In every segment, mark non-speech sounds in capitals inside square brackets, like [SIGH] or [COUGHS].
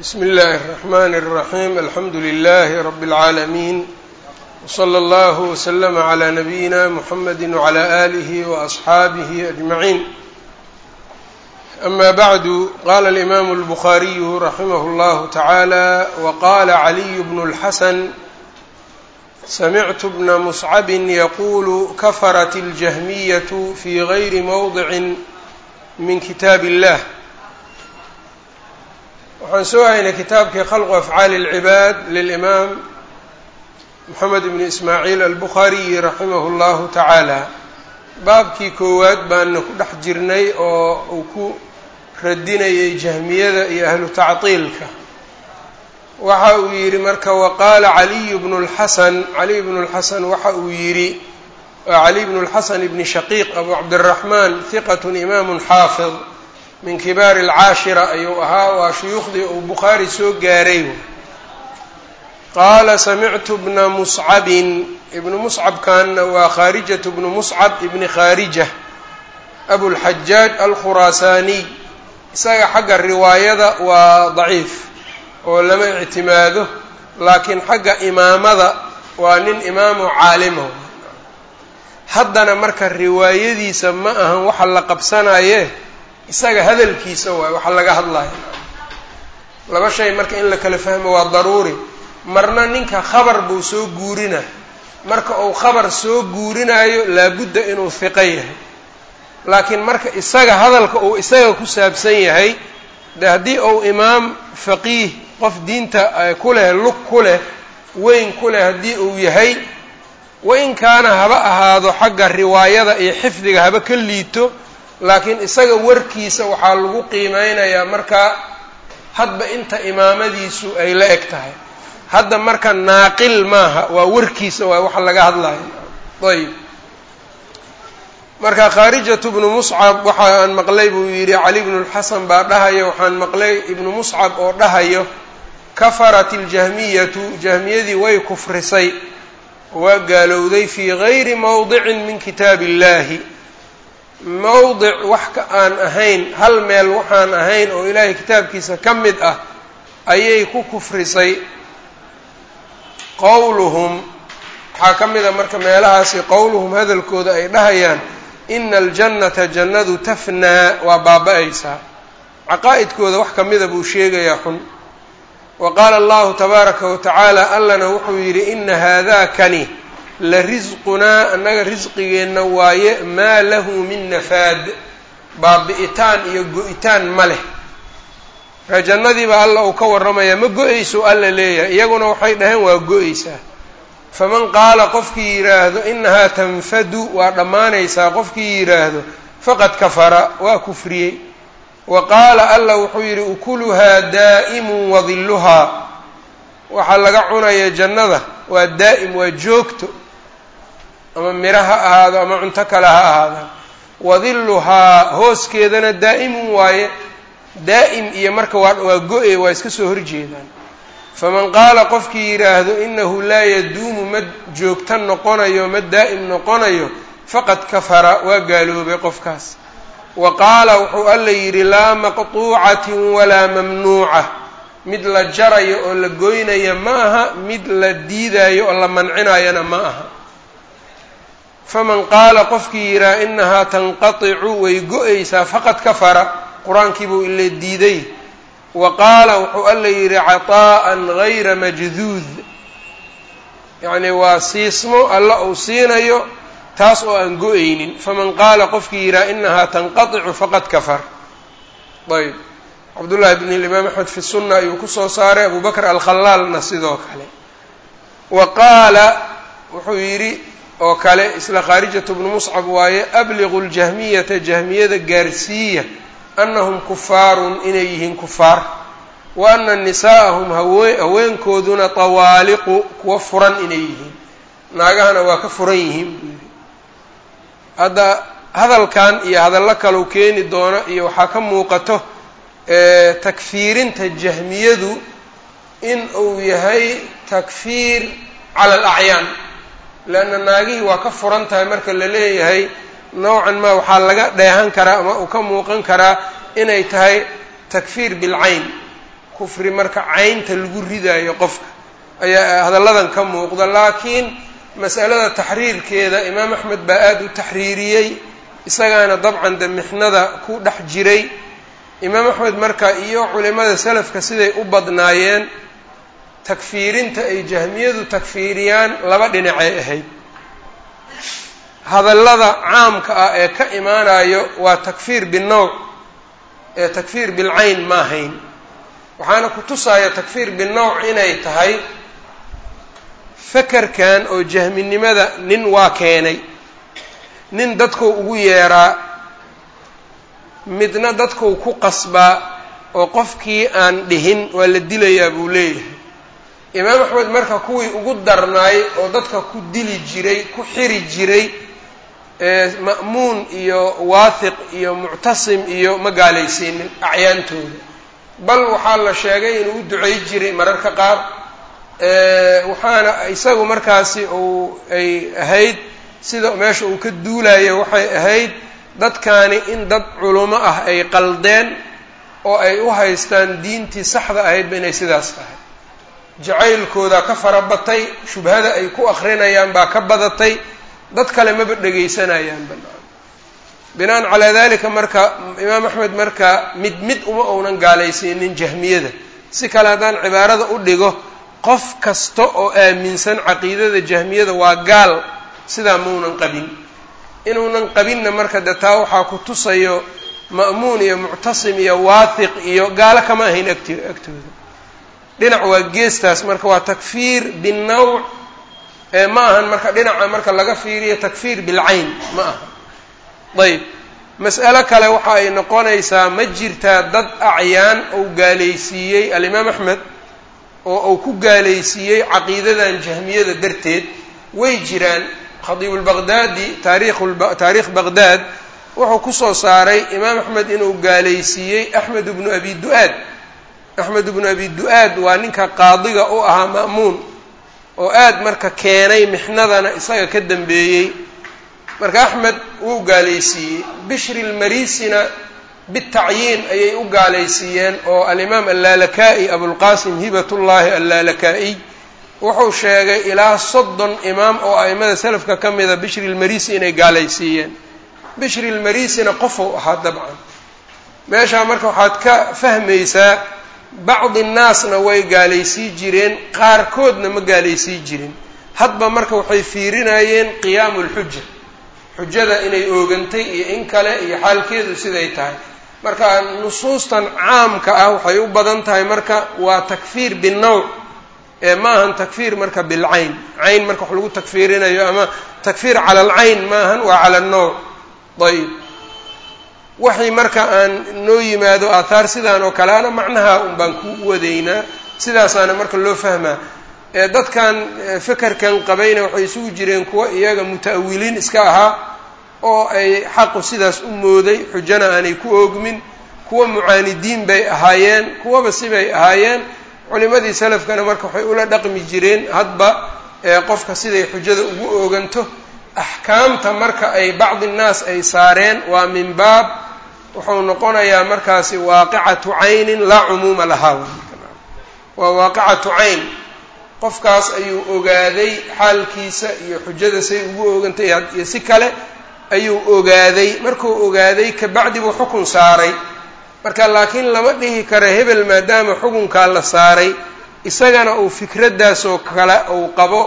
bsmi اllahi الرحmn الرaحيم alxamdu لlh رb العaalمين وصlى اllه وsلم عlى نbyina mحamd وعlى آlih وأصxaabih أجمعين أma bعd qala الإmam الbخariي raximh اllah taعalى وqala عliي بن الxasn samعت bna mصcb yqul kafrat الجahmiyaة fي غyri mوضع min kitaab الlah waxaan soo haynay kitaabkii khalqu afcaali اlcibaad lilimaam moxamed ibni ismaaciil albukhaariyi raximahu اllahu tacaala baabkii koowaad baana ku dhex jirnay oo uu ku radinayay jahmiyada iyo ahlu tactiilka waxa uu yidhi marka waqaala caliyu bnu lxasan caliy bnu lxasan waxa uu yidhi caliy bnu lxasan ibni shaqiiq abu cabdiraxmaan hiqat imaamu xaafid min kibaari alcaashira ayuu ahaa waa shuyuukhdii uu bukhaari soo gaaray. Qaala samictu bna muscabin. Ibnu muscabkanna waa khaarijatu bnu muscab ibni khaarija abulxajaaj alkhuraasaaniy isaga xagga riwaayada waa daciif oo lama ictimaado laakiin xagga imaamada waa nin imaamu caalimo haddana marka riwaayadiisa ma ahan waxa la qabsanaye isaga hadalkiisa waayo waxa laga hadlayo laba shay marka in la kala fahmo waa daruuri. Marna ninka khabar buu soo guurina. Marka uu khabar soo guurinayo laabudda inuu hiqo yahay. Laakiin marka isaga hadalka uu isaga ku saabsan yahay de haddii uu imaam faqiih qof diinta ku leh lug ku leh weyn ku leh haddii uu yahay wain kaana haba ahaado xagga riwaayada iyo xifdiga haba ka liito laakiin isaga warkiisa waxaa lagu qiimeynayaa marka hadba inta imaamadiisu ay la eg tahay. Hadda marka naaqil maaha waa warkiisa waa waxa laga hadlayo ayb marka khaarijatu bnu muscab waxa aan maqlay buu yidhi cali bnu lxasan baa dhahayo waxaan maqlay ibnu muscab oo dhahayo kafarat iljahmiyatu jahmiyadii way kufrisay waa gaalowday fii gayri mowdicin min kitaab illahi mowdic wax ka aan ahayn hal meel waxaan ahayn oo ilaahay kitaabkiisa ka mid ah ayay ku kufrisay. Qowluhum waxaa ka mid a marka meelahaasi qowluhum hadalkooda ay dhahayaan ina aljannata jannadu tafnaa waa baaba-aysaa caqaa'idkooda wax ka mida buu sheegayaa xun. Wa qaala allahu tabaaraka wa tacaala allana wuxuu yidhi ina haadakani la risqunaa annaga risqigeenna waaye maa lahu min nafaad. Baabi'itaan iyo go-itaan ma leh. Marka jannadiiba alla uu ka warramayaa ma go'ayso alla leeyahay. Iyaguna waxay dhaheen waa go'aysaa faman qaala qofkii yidhaahdo inahaa tanfadu waa dhammaanaysaa. Qofkii yidhaahdo faqad kafara waa kufriyey. Wa qaala alla wuxuu yidhi ukuluhaa daa'imun wadilluhaa waxaa laga cunaya jannada waa daa'im waa joogto ama miro ha ahaado ama cunto kale ha ahaadaan wadilluhaa hooskeedana daa'imun waaye. Daa'im iyo marka waa go-e waa iska soo horjeedaan. Faman qaala qofkii yidhaahdo inahu laa yaduumu ma joogto noqonayo ma daa'im noqonayo faqad kafara waa gaaloobay qofkaas. Wa qaala wuxuu alla yidhi laa maqtuucatin walaa mamnuuca. Mid la jarayo oo la goynaya ma aha mid la diidayo oo la mancinayana ma aha faman qaala qofkii yidhaha inahaa tanqaticu way go'aysaa faqad kafara. Qur'aankii buu ile diiday. Wa qaala wuxuu alla yidhi cataa'an gayra majduud. Yacni waa siismo alla uu siinayo taas oo aan go'aynin. Faman qaala qofkii yidhaha inahaa tanqaticu faqad kafar. Ayb. Cabdullahi bn imaam axmed fi sunna ayuu ku soo saaray abu bakr alkhalaalna sidoo kale. Wa qaala wuxuu yidhi oo kale isla khaarijatu bnu muscab waaye abliqu ljahmiyata jahmiyada gaarsiiya annahum kufaarun inay yihiin kufaar wa ana nisaa'ahum hawe haweenkooduna tawaaliqu kuwa furan inay yihiin. Naagahana waa ka furan yihiin buu hadda hadalkan iyo hadallo kalau keeni doono iyo waxaa ka muuqato takfiirinta jahmiyadu in uu yahay takfiir cala alacyaan leanna naagihii waa ka furan tahay marka la leeyahay nowcan ma waxaa laga dheehan karaa ama uu ka muuqan karaa inay tahay takfiir bilcayn kufri marka caynta lagu ridaayo qofka ayaa hadalladan ka muuqda laakiin mas'alada taxriirkeeda imaam axmed baa aada u taxriiriyey isagaana dabcan de mixnada ku dhex jiray. Imaam axmed marka iyo culimada salafka siday u badnaayeen takfiirinta ay jahmiyadu takfiiriyaan laba dhinacay ahayd. Hadallada caamka ah ee ka imaanayo waa takfiir binowc ee takfiir bilcayn ma ahayn. Waxaana ku tusaya takfiir binowc inay tahay fakerkan oo jahminimada nin waa keenay. Nin dadkou ugu yeeraa midna dadkou ku qasbaa oo qofkii aan dhihin waa la dilayaa buu leeyahay imaam axmed marka kuwii ugu darnaay oo dadka ku dili jiray ku xiri jiray ma'muun iyo waathiq iyo muctasim iyo ma gaalaysiinin acyaantooda. Bal waxaa la sheegay inuu u ducay jiray mararka qaar waxaana isagu markaasi uu ay ahayd sida meesha uu ka duulayo waxay ahayd dadkaani in dad culamo ah ay qaldeen oo ay u haystaan diintii saxda ahaydba inay sidaas tahay jacaylkooda ka fara batay shubhada ay ku akrinayaan baa ka badatay dad kale maba dhegaysanayaan banaan binaan calaa dalika marka imaam axmed marka mid mid uma uunan gaalaysiinin jahmiyada. Si kale haddaan cibaarada u dhigo qof kasta oo aaminsan caqiidada jahmiyada waa gaal sidaa maunan qabin. Inuunan qabinna marka de taa waxaa ku tusayo ma'muun iyo muctasim iyo waathiq iyo gaalo kama ahayn agt agtooda dhinac waa geestaas marka waa takfiir binawc ma ahan marka dhinaca marka laga fiiriyo takfiir bilcayn ma aha. Ayb mas'alo kale waxa ay noqonaysaa ma jirtaa dad acyaan ou gaalaysiiyey alimaam axmed oo uu ku gaalaysiiyey caqiidadan jahmiyada darteed way jiraan. Khadiib lbaqdaadi taariikh baqdaad wuxuu ku soo saaray imaam axmed inuu gaalaysiiyey axmed bnu abi du-aad axmed bnu abi du-aad waa ninka qaadiga u ahaa ma'muun oo aad marka keenay mixnadana isaga ka dambeeyey. Marka axmed wuu gaalaysiiyey. Bishri lmarisina bitacyiin ayay u gaalaysiiyeen oo alimaam allaalaka-i abulqasim hibatullaahi allaalaka-iy wuxuu sheegay ilaa soddon imaam oo a'imada salafka ka mida bishri lmarisi inay gaalaysiiyeen. Bishri lmarisina qofou ahaa dabcan. Meeshaa marka waxaad ka fahmaysaa bacdi nnaasna way gaalaysii jireen qaarkoodna ma gaalaysii jirin. Hadba marka waxay fiirinayeen qiyaamu lxuja xujada inay oogantay iyo in kale iyo xaalkeedu siday tahay. Marka nusuustan caamka ah waxay u badan tahay marka waa takfiir binawc ee ma ahan takfiir marka bilcayn cayn. Marka wax lagu takfiirinayo ama takfiir cala alcayn ma ahan waa cala annowc ayb waxay marka aan noo yimaado aathaar sidaan oo kale ana macnaha un baan ku wadaynaa sidaasaana marka loo fahmaa. Dadkan fekerkan qabayna waxay isugu jireen kuwa iyaga muta-awiliin iska ahaa oo ay xaqu sidaas u mooday xujana aanay ku oogmin. Kuwa mucaanidiin bay ahaayeen kuwaba sibay ahaayeen. Culimadii salafkana marka waxay ula dhaqmi jireen hadba qofka siday xujada ugu ooganto. Axkaamta marka ay bacdi nnaas ay saareen waa min baab wuxuu noqonayaa markaasi waaqicatu caynin laa cumuuma lahaa waa waaqicatu cayn. Qofkaas ayuu ogaaday xaalkiisa iyo xujada say ugu oogantay iyo si kale ayuu ogaaday. Markuu ogaaday kabacdi buu xukun saaray. Marka laakiin lama dhihi karo hebel maadaama xukunkaa la saaray isagana uu fikraddaasoo kale uu qabo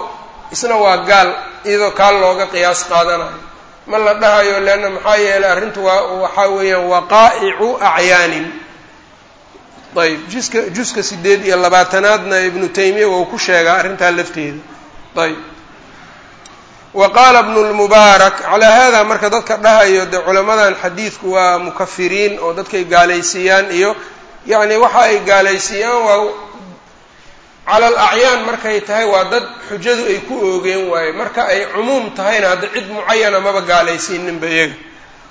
isna waa gaal iyadoo kaa looga qiyaas qaadanayo ma la dhahayo leanna maxaa yeelay arrintu waa waxaa weeyaan waqaa'icu acyaanin ayb juska juska sideed iyo labaatanaadna ibnu taymiya wou ku sheegaa arrintaa lafteeda. Ayb wa qaala bnu lmubaarak calaa hada marka dadka dhahayo dee culamadan xadiidku waa mukafiriin oo dadkay gaalaysiiyaan iyo yacni waxa ay gaalaysiiyaan waa cala al acyaan markay tahay waa dad xujadu ay ku oogeen waaye. Marka ay cumuum tahayna hadda cid mucayana maba gaalaysiininba iyaga.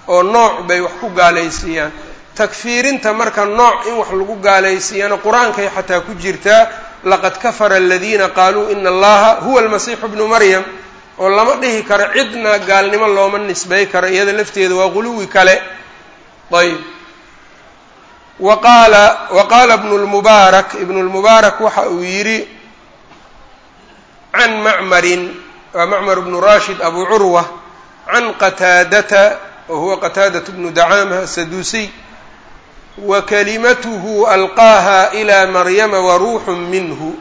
Oo nooc bay wax ku gaalaysiiyaan. Takfiirinta marka nooc in wax lagu gaalaysiiyana qur'aankay xataa ku jirtaa laqad kafara aladiina qaaluu ina allaha huwa almasiixu bnu maryam. Oo lama dhihi karo cidna gaalnimo looma nisbay karo iyada lafteeda waa quluwi kale. Ayb waqaala ibnu lmubaarak ibnu lmubaarak waxa uu yidhi can macmarin waa macmar bnu rashid abu curwa can qataadata wa huwa qataadat bnu dacaama asaduusiy wa kalimatuhu alqaaha ilaa maryama wa ruuxun minhu.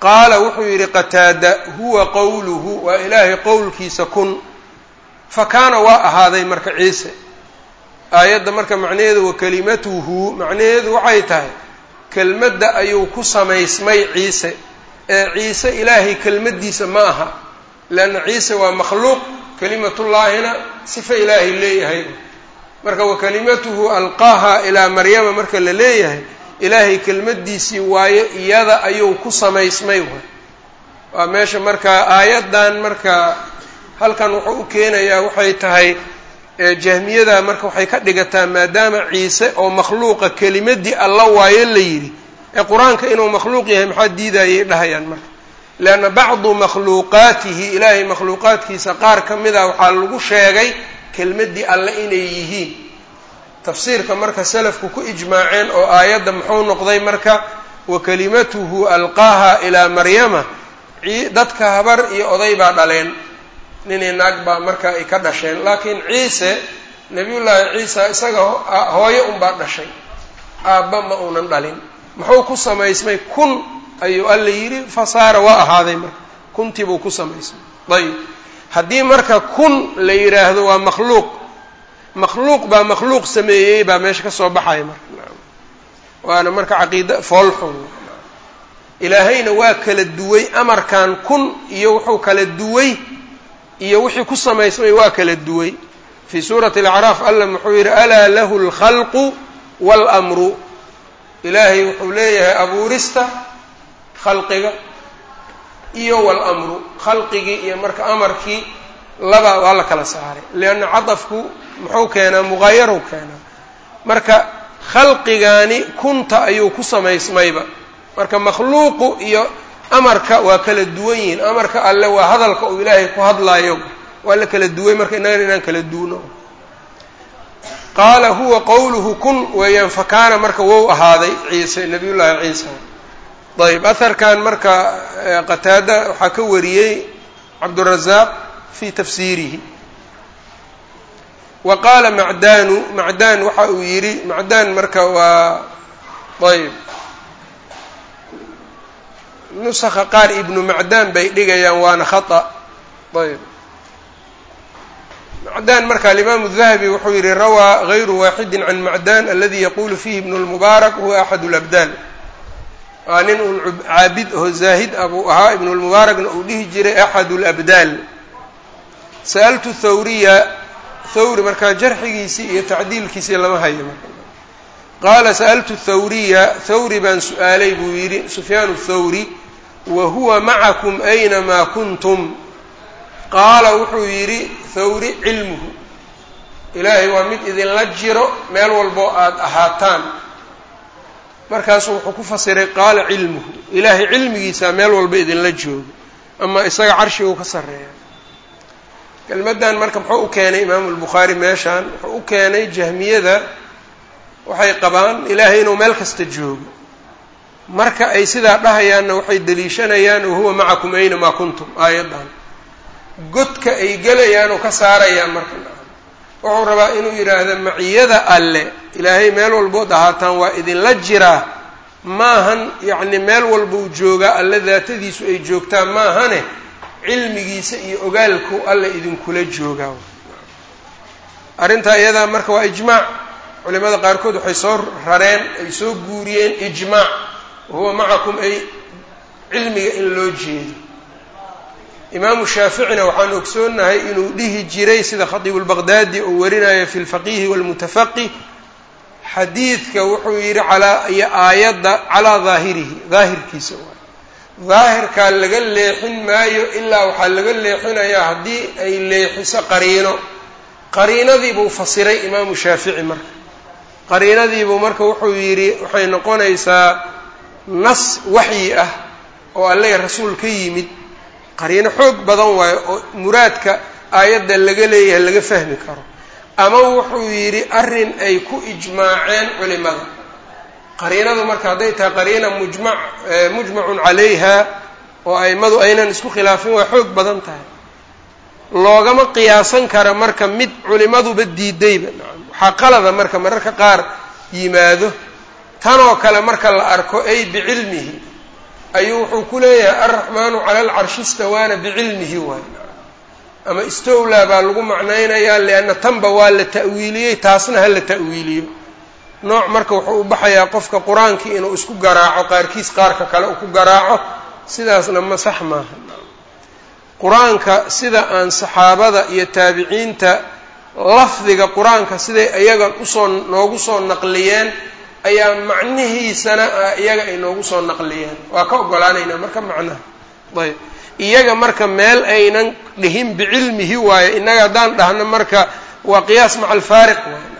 Qaala wuxuu yidhi qataada huwa qowluhu waa ilaahay qowlkiisa kun. Fa kaana waa ahaaday marka ciise aayadda marka macnaheedu wa kalimatuhu macnaheedu waxay tahay kelmadda ayuu ku samaysmay ciise. Ee ciise ilaahay kelmaddiisa ma aha leanna ciise waa makhluuq kelimatullaahina sifa ilaahay leeyahay. Marka wa kalimatuhu alqaaha ilaa maryama marka la leeyahay ilaahay kelmaddiisii waayo iyada ayuu ku samaysmay. Waa meesha marka aayaddan marka halkan wuxuu u keenayaa waxay tahay jahmiyada marka waxay ka dhigataa maadaama ciise oo makhluuqa kelimadii alla waayo la yidhi ee qur'aanka inuu makhluuq yahay maxaa diidayay dhahayaan marka? Leanna bacdu makhluuqaatihi ilaahay makhluuqaadkiisa qaar ka mid a waxaa lagu sheegay kelmaddii alle inay yihiin. Tafsiirka marka salafku ku ijmaaceen oo aayadda muxuu noqday marka wa kalimatuhu alqaaha ilaa maryama dadka habar iyo oday baa dhaleen ninii naag baa marka ay ka dhasheen laakiin ciise nabiyullaahi ciisa isaga hooyo unbaa dhashay aabba ma uunan dhalin. Muxuu ku samaysmay kun ayuu alla yidhi fasaara waa ahaaday marka. Kuntii buu ku samaysmay. Ayib haddii marka kun la yidhaahdo waa makhluuq makhluuq baa makhluuq sameeyey baa meesha ka soo baxaya marka. Waana marka caqiida foolxun ilaahayna waa kala duway amarkan kun iyo wuxuu kala duway iyo wixii ku samaysmay waa kala duway. Fii suurati alacraaf alla muxuu yidhi alaa lahu alkhalqu waalamru ilaahay wuxuu leeyahay abuurista khalqiga iyo waalamru khalqigii iyo marka amarkii laba waa la kala saaray. Lianna cadafku muxuu keenaa muqaayarow keenaa. Marka khalqigaani kunta ayuu ku samaysmayba. Marka makhluuqu iyo amarka waa kala duwan yihiin. Amarka alle waa hadalka uu ilaahay ku hadlaayo. Waa la kala duway marka inagana inaan kala duwno. Qaala huwa qowluhu kun weeyaan fakaana marka wou ahaaday ciise nabiy llaahi ciisa ayb aharkan marka qataada waxaa ka wariyey cabdurazaaq fi tafsiirihi. Wa qaala macdaanu macdaan waxa uu yidhi macdaan marka waa ayb nusakha qaar ibnu macdaan bay dhigayaan waana khata. Ayb. Macdaan marka alimaamu dahabi wuxuu yihi rawaa gayru waaxidi can macdan aladi yaqulu fihi ibnu lmubaarak huwa axad labdaan waa nin uun caabid oo zaahid ah buu ahaa ibnu lmubaarakna uu dhihi jiray axad labdaal sa'altu thawriya thawri markaa jarxigiisii iyo tacdiilkiisii lama hayo. Qaala sa'altu thawriya thawri baan su'aalay buu yidhi sufyaan thawri wa huwa macakum aynamaa kuntum? Qaala wuxuu yidhi thawri cilmuhu ilaahay waa mid idinla jiro meel walboo aada ahaataan. Markaasuu wuxuu ku fasiray qaala cilmuhu ilaahay cilmigiisaa meel walba idinla joogo ama isaga carshiguu ka sarreeya. Kelmaddan marka muxuu u keenay imaamu lbukhaari meeshaan wuxuu u keenay jahmiyada waxay qabaan ilaahay inuu meel kasta joogo marka ay sidaa dhahayaanna waxay deliishanayaan wahuwa macakum aynamaa kuntum? Aayaddan. Godka ay gelayaan ka saarayaan marka wuxuu rabaa inuu yidhaahdo maciyada alle ilaahay meel walbood ahaataan waa idinla jiraa. Maahan yacni meel walbuu joogaa alle daatadiisu ay joogtaan maahane cilmigiisa iyo ogaalku alle idinkula joogaa arrintaa iyadaa marka waa ijmaac. Culimada qaarkood waxay soo rareen ay soo guuriyeen ijmaac wahuwa macakum ay cilmiga in loo jeedo. Imaamu shaaficina waxaan ogsoonahay inuu dhihi jiray sida khatiibu lbaqdaadi uu warinayo fi lfaqihi walmutafaqih xadiidka wuxuu yidhi calaa iyo aayadda calaa daahirihi daahirkiisa waay daahirkaa laga leexin maayo ilaa waxaa laga leexinayaa haddii ay leexiso qariino. Qariinadiibuu fasiray imaamu shaafici marka. Qariinadiibuu marka wuxuu yidhi waxay noqonaysaa nas waxyi ah oo alle rasuul ka yimid qariino xoog badan waayo oo muraadka aayadda laga leeyahay laga fahmi karo. Ama wuxuu yidhi arrin ay ku ijmaaceen culimada. Qariinadu marka hadday tahay qariina mujmac mujmacun calayha oo aimadu aynan isku khilaafin waa xoog badan tahay. Loogama qiyaasan kara marka mid culimaduba diidayba waxaa qalada marka mararka qaar yimaado tanoo kale marka la arko ay bicilmihi. Ayuu wuxuu ku leeyahay alraxmaanu cala alcarshi istawaana bicilmihi waay. Ama istowlaa baa lagu macnaynayaa lianna tanba waa la ta'wiiliyey taasna ha la ta'wiiliyo. Nooc marka wuxuu u baxayaa qofka qur'aankii inuu isku garaaco qaarkiis qaarka kale uu ku garaaco sidaasna ma sax maaha. Qur'aanka sida aan saxaabada iyo taabiciinta lafdiga qur'aanka siday iyaga u soo noogu soo naqliyeen ayaa macnihiisana iyaga ay noogu soo naqliyeen. Waa ka ogolaanaynaa marka macnaha. Ayb. Iyaga marka meel aynan dhihin bicilmihi waayo innaga haddaan dhahno marka waa qiyaas maca alfaariq waay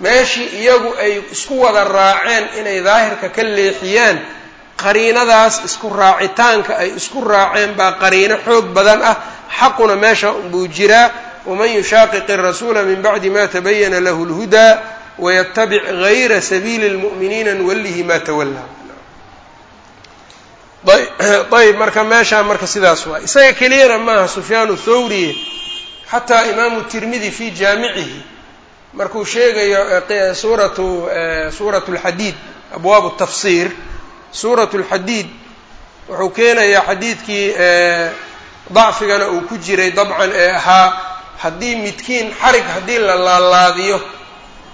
meeshii iyagu ay isku wada raaceen inay daahirka ka leexiyaan qariinadaas isku raacitaanka ay isku raaceen baa qariino xoog badan ah. Xaquna meesha unbuu jiraa. Waman yushaaqiq irasuula min bacdi ma tabayana lahu lhudaa waytabic gayra sabiili lmu'miniina nuwallihi ma tawallaa ayb marka meeshaa marka sidaas waay isaga keliyana maaha sufyaanu thawriye xataa imaamu tirmidi fi jaamicihi markuu sheegayo suuratu suuratu lxadiid abwaabu tafsiir. Suurat lxadiid wuxuu keenayaa xadiidkii dacfigana uu ku jiray dabcan ee ahaa haddii midkiin xarig haddii la laalaadiyo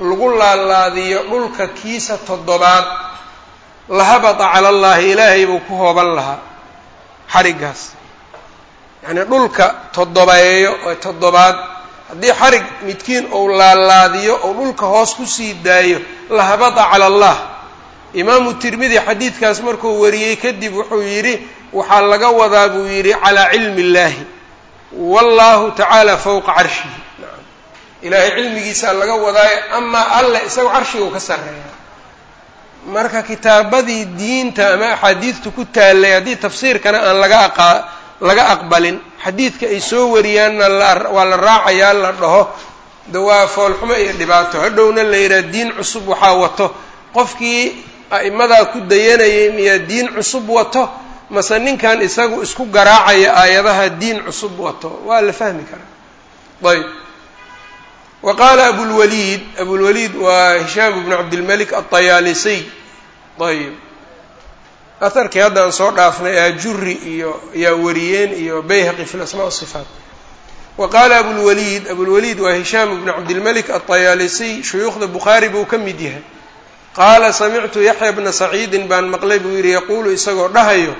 lagu laalaadiyo dhulka kiisa toddobaad lahabata cala allahi ilaahay buu ku hooban lahaa xariggaas. Yacnii dhulka toddobeeyo ee toddobaad haddii xarig midkiin ou laalaadiyo ou dhulka hoos ku sii daayo lahabata cala allah imaamu tirmidi xadiidkaas markuu wariyey kadib wuxuu yidhi waxaa laga wadaa buu yidhi calaa cilmi illaahi. Wallaahu tacaala fowqa carshihi ilaahay cilmigiisaa laga wadaayo amaa alle isaga carshigu ka sarreeya. Marka kitaabadii diinta ama axaadiidta ku taallay haddii tafsiirkana aan laga laga aqbalin xadiidka ay soo wariyaanna waa la raacayaa la dhaho de waa foolxumo iyo dhibaato. Hadhowna la yidhaha diin cusub waxaa wato. Qofkii a'imadaa ku dayanayay miyaa diin cusub wato? Mase ninkan isagu isku garaacaya aayadaha diin cusub wato? Waa la fahmi karaa. Ayb wa qaala abulwaliid abulwaliid waa hishaam bnu cabdilmalik alطayaalisiy ayb aharkii hadda aan soo dhaafnay ajuri iyo ayaa wariyeen iyo bayhaqi fi lasmaa sifaat. Wa qaala abulwaliid abulwaliid waa hishaam bnu cabdilmalik alطayaalisiy shuyuukhda bukhaari buu ka mid yahay. Qaala samictu yaxya bna saciidin baan maqlay buu yidhi yaquulu isagoo dhahayo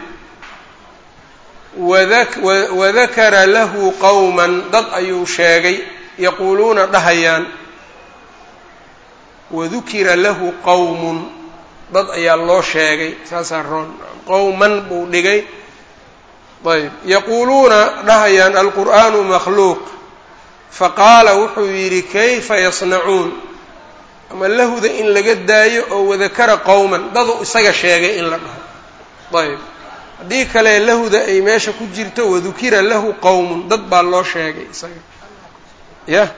wadakara lahu qowman dad ayuu sheegay yaquuluuna dhahayaan wadukira lahu qowmun dad ayaa loo sheegay saasaa roon qowman buu dhigay. Ayb yaquuluuna dhahayaan alqur'aanu makhluuq. Faqaala wuxuu yidhi kayfa yasnacuun? Ama lahuda in laga daayo oo wadakara qowman dadu isaga sheegay in la dhaho. Ayb haddii kale lahuda ay meesha ku jirto wadukira lahu qowmun dad baa loo sheegay isaga yah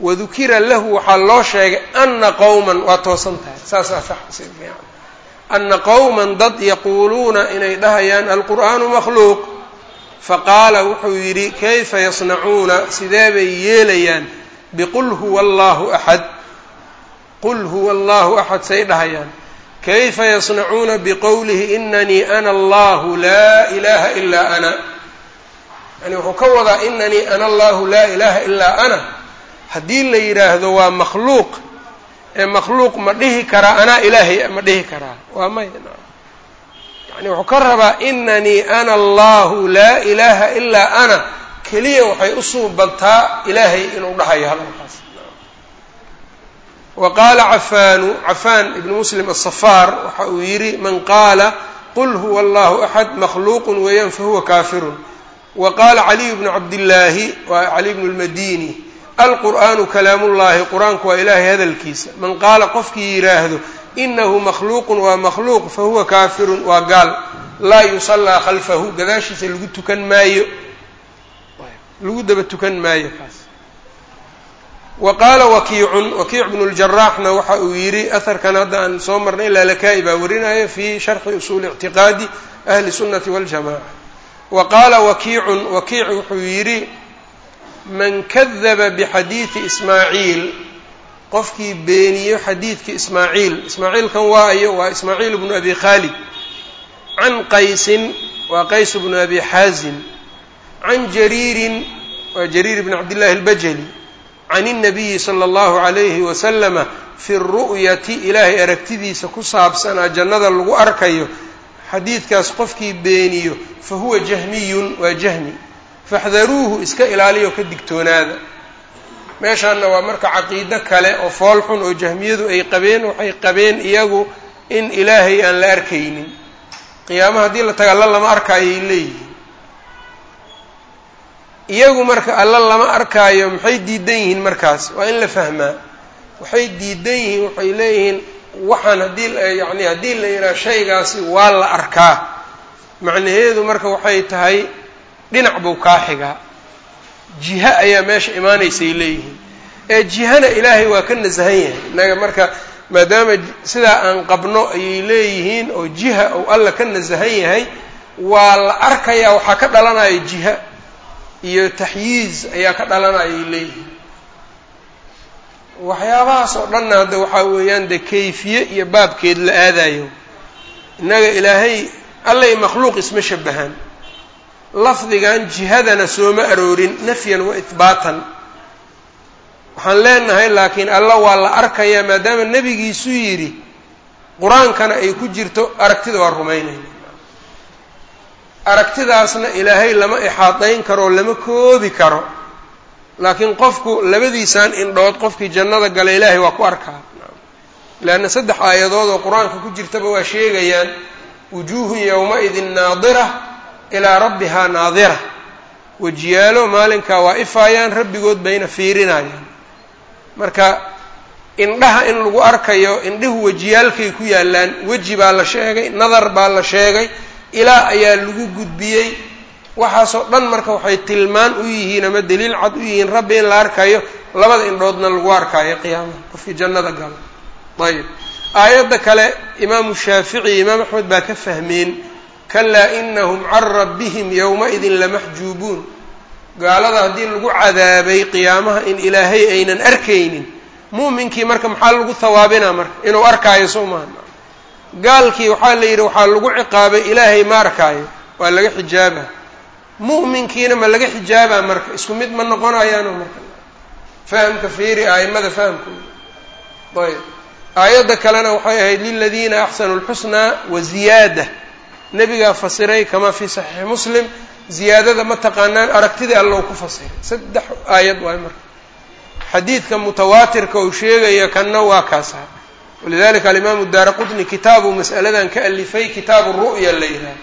wadukira lahu waxaa loo sheegay ana qowman waa toosan tahay. Saasaa sax fiican ana qowman dad yaquuluuna inay dhahayaan alqur'aanu makhluuq. Faqaala wuxuu yidhi kayfa yasnacuuna? Sidee bay yeelayaan? Biqul huwa allahu axad qul huwa allahu axad say dhahayaan. Kayfa yasnacuuna? Biqowlihi inanii ana allahu laa ilaha ilaa ana yani wuxuu ka wadaa inanii ana allahu laa ilaha ilaa ana. Haddii la yidhaahdo waa makhluuq. Ee makhluuq ma dhihi karaa anaa ilaahay ma dhihi karaa waa may yani wuxuu ka rabaa inanii ana allahu laa ilaha ilaa ana. Keliya waxay u suubantaa ilaahay inuu dhahayo hadalkaas wa qaala cafaanu cafaan ibnu muslim asafaar waxa uu yidhi man qaala qul huwa allahu axad makhluuqun weeyaan fahuwa kaafirun wa qaala caliyu bnu cabdillaahi waa cali bnu lmadini alqur'aanu kalaamullahi qur'aanku waa ilaahay hadalkiisa. Man qaala qofkii yidhaahdo inahu makhluuqun waa makhluuq fahuwa kaafirun waa gaal. Laa yusallaa khalfahu gadaashiisa lagu tukan maayo. Lagu daba tukan maayo. Wa qaala wakiicun wakiic bnu ljaraaxna waxa uu yidhi aharkan hadda aan soo marnay laalakaai baa warinaya fi sharxi usuuli ictiqaadi ahli sunnati waljamaca wa qaala wakiicun wakiic wuxuu yidhi man kadaba bixadiidi ismaaciil qofkii beeniyo xadiidki ismaaciil ismaaciilkan waa ayo waa ismaaciil bnu abi khaalid can qaysin waa qays bnu abi xaazim can jariirin waa jariir bn cabdillahi albajali can الnabiyi slى اllahu عalayhi waslama fi ru'yati ilaahay aragtidiisa ku saabsanaa jannada lagu arkayo xadiidkaas qofkii beeniyo fa huwa jahmiyun waa jahmi. Faxdaruuhu iska ilaaliyo ka digtoonaada. Meeshaanna waa marka caqiido kale oo fool xun oo jahmiyadu ay qabeen waxay qabeen iyagu in ilaahay aan la arkaynin. Qiyaama haddii la taga alla lama arkaayoay leeyihiin iyagu marka alla lama arkaayo maxay diidan yihiin markaas? Waa in la fahmaa. Waxay diidan yihiin waxay leeyihiin waxaan haddii yacni haddii la yidhaha shaygaasi waa la arkaa. Macnaheedu marka waxay tahay dhinac buu kaa xigaa. Jiha ayaa meesha imaanaysay leeyihiin. Ee jihana ilaahay waa ka nasahan yahay. Innaga marka maadaama sidaa aan qabno ayay leeyihiin oo jiha ou alla ka nasahan yahay waa la arkayaa waxaa ka dhalanaya jiha. Iyo taxyiiz ayaa ka dhalanaya ay leeyihiin waxyaabahaas oo dhanna hadda waxaa weeyaan dee kayfiye iyo baabkeed la aadayo innaga ilaahay allay makhluuq isma shabahaan lafdigan jihadana sooma aroorin nafyan wa ihbaatan waxaan leenahay laakiin alla waa la arkayaa maadaama nebigiisu yidhi qur'aankana ay ku jirto aragtida waa rumaynayna aragtidaasna ilaahay lama ixaadayn karo lama koobi karo laakiin qofku labadiisaan indhood qofkii jannada gala ilaahay waa ku arkaa. Leanna saddex aayadood oo qur'aanka ku jirtaba waa sheegayaan wujuuhun yowma-idin naadira ilaa rabbihaa naadira wejiyaalo maalinkaa waa ifaayaan rabbigood bayna fiirinayaan marka indhaha in lagu arkayo indhihu wejiyaalkay ku yaallaan weji baa la sheegay nadar baa la sheegay ilaa ayaa lagu gudbiyey waxaasoo dhan marka waxay tilmaan u yihiin ama daliil cad u yihiin rabbi in la arkayo labada indhoodna lagu arkayo qiyaamaha qofkii jannada galo. Ayib aayadda kale imaamu shaafici imaam axmed baa ka fahmeen kalaa inahum can rabbihim yowma-idin lamaxjuubuun. Gaalada haddii lagu cadaabay qiyaamaha in ilaahay aynan arkaynin mu'minkii marka maxaa lagu hawaabinaa marka? Inuu arkaayo soo gaalkii waxaa la yidhi waxaa lagu ciqaabay ilaahay ma arkaayo waa laga xijaaba mu'minkiina ma laga xijaabaa marka? Isku mid ma noqonayaano marka? Fahamka fiiri a'imada fahamkooda ayb. Aayadda kalena waxay ahayd liladiina axsanu lxusnaa wa ziyaada. Nebigaa fasiray kamaa fii saxiixi muslim ziyaadada ma taqaanaan aragtidii allow ku fasiray. Saddex aayad waay marka. Xadiidka mutawaatirka uu sheegaya kanna waa kaasa. Walidalika alimaamu daara qutni kitaabu mas'aladan ka alifay kitaabu ru'ya la yidhaha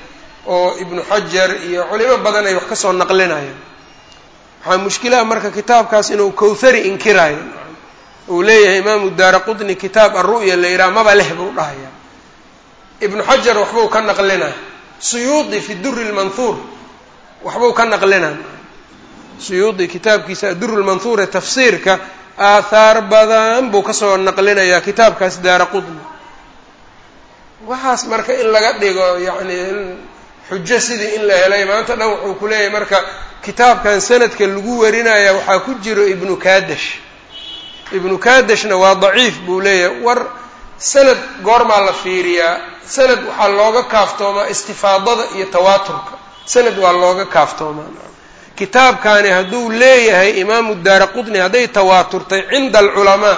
oo ibnu xajar iyo culimo badan ay wax ka soo naqlinayaan waxaa mushkilaha marka kitaabkaas inuu kowthari inkiraayo. Uu leeyahay imaamu daara qutni kitaab aru'ya la yidhaha maba leh buu dhahaya ibnu xajar waxbuu ka naqlinaa. Suyuudi fi duri lmanhuur waxbuu ka naqlinaa. Suyuudi kitaabkiisa aduru lmanhuur ee tafsiirka aathaar badan buu ka soo naqlinayaa kitaabkaas daara qutni waxaas marka in laga dhigo yacni xujo sidii in la helay. Maanta dhan wuxuu ku leeyahay marka kitaabkan sanadka lagu warinaya waxaa ku jiro ibnu kadash ibnu kadashna waa daciif buu leeyahay. War sanad goormaa la fiiriyaa. Sanad waxaa looga kaaftoomaa istifaadada iyo tawaaturka. Sanad waa looga kaaftoomaa. Kitaabkani hadduu leeyahay imaamu daara qutni hadday tawaaturtay cinda alculamaa.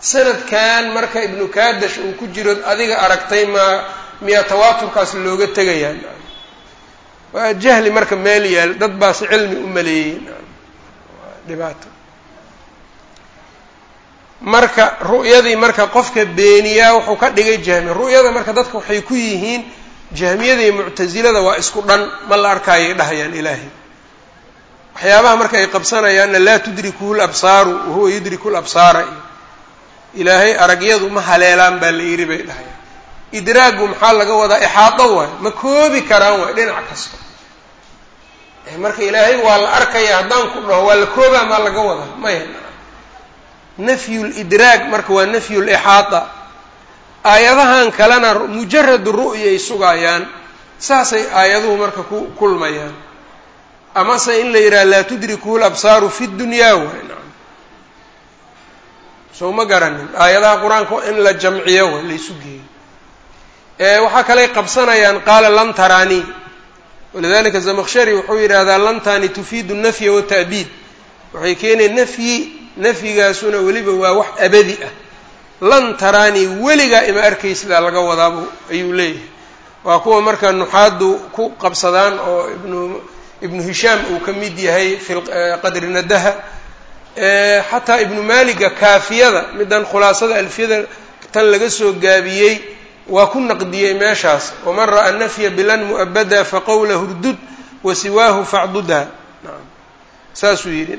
Sanadkan marka ibnu kadash uu ku jiro adiga aragtay maa miyaa tawaaturkaas looga tegayaa. Waa jahli marka meel yaal dad baasi cilmi u maleeyey dhibaato. Marka ru'yadii marka qofka beeniyaa wuxuu ka dhigay jahmiya ru'yada marka dadka waxay ku yihiin jahmiyada iyo muctasilada waa isku dhan ma la arkaayay dhahayaan ilaahay. Waxyaabaha marka ay qabsanayaanna laa tudrikuhu labsaaru wahuwa yudriku labsaara ilaahay aragyadu ma haleelaan baa la yidhi bay dhahayaan idraagu maxaa laga wadaa? Ixaado waay. Ma koobi karaan waay. Dhinac kasta. Marka ilaahay waa la arkaya haddaan ku dhaho waa la koobaa maa laga wadaa? Maya nafyu lidraag marka waa nafyu lixaada aayadahan kalena mujaradu ru'yay sugayaan. Saasay aayaduhu marka ku kulmayaan. Amase in la yidhaha laa tudrikuhu labsaaru fi dunyaa waay nacam soo ma garanin. Aayadaha qur'aanka in la jamciyo wa laysu geeyo waxaa kaley qabsanayaan qaala lan taraanii walidalika zamaqshari wuxuu yidhaahdaa lantani tufiidu nafya wata'biid waxay keenayen nafyi nafyigaasuna weliba waa wax abadi ah. Lan taraanii weligaa ima arkaysidaa laga wadaaba ayuu leeyahay. Waa kuwa marka nuxaadu ku qabsadaan oo ibnu ibnu hishaam uu ka mid yahay fi qadri nadaha. Xataa ibnu maaliga kaafiyada midan khulaasada alfiyada tan laga soo gaabiyey waa ku naqdiyey meeshaas. Waman ra'a nafya bilan mu'abada faqowla hurdud wasiwaahu facduda naam. Saasuu yidhi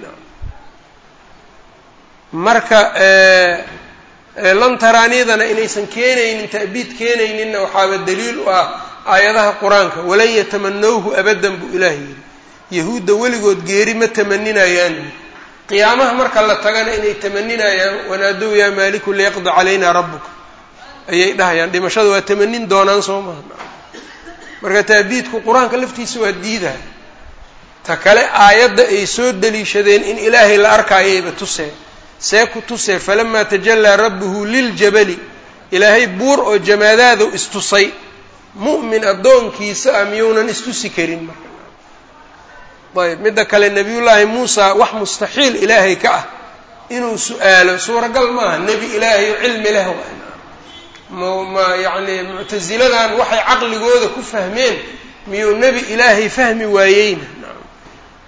marka lan taraaniyadana inaysan keenaynin ta'biid keenayninna waxaaba daliil u ah aayadaha qur'aanka. Walan yatamanowhu abadan buu ilaah yidhi. Yahuudda weligood geeri ma tamaninayaan qiyaamaha marka la tagana inay tamaninayaan wanaadow yaa maaliku liyaqdi calayna rabuka ayay dhahayaan dhimashada waa tamanin doonaan soo maha. Marka taabiidku qur'aanka laftiisa waa diidaa ta kale aayadda ay soo deliishadeen in ilaahay la arkaayayba tusee see ku tusee falamaa tajallaa rabbuhu liljabali. Ilaahay buur oo jamaadaadu istusay. Mu'min addoonkiisa ah miyuunan istusi karin marka. Ayb midda kale nebiyullaahi muusa wax mustaxiil ilaahay ka ah. Inuu su'aalo suuragal maaha nebi ilaahay cilmi leh yacni muctasiladan waxay caqligooda ku fahmeen miyuu nebi ilaahay fahmi waayeyna.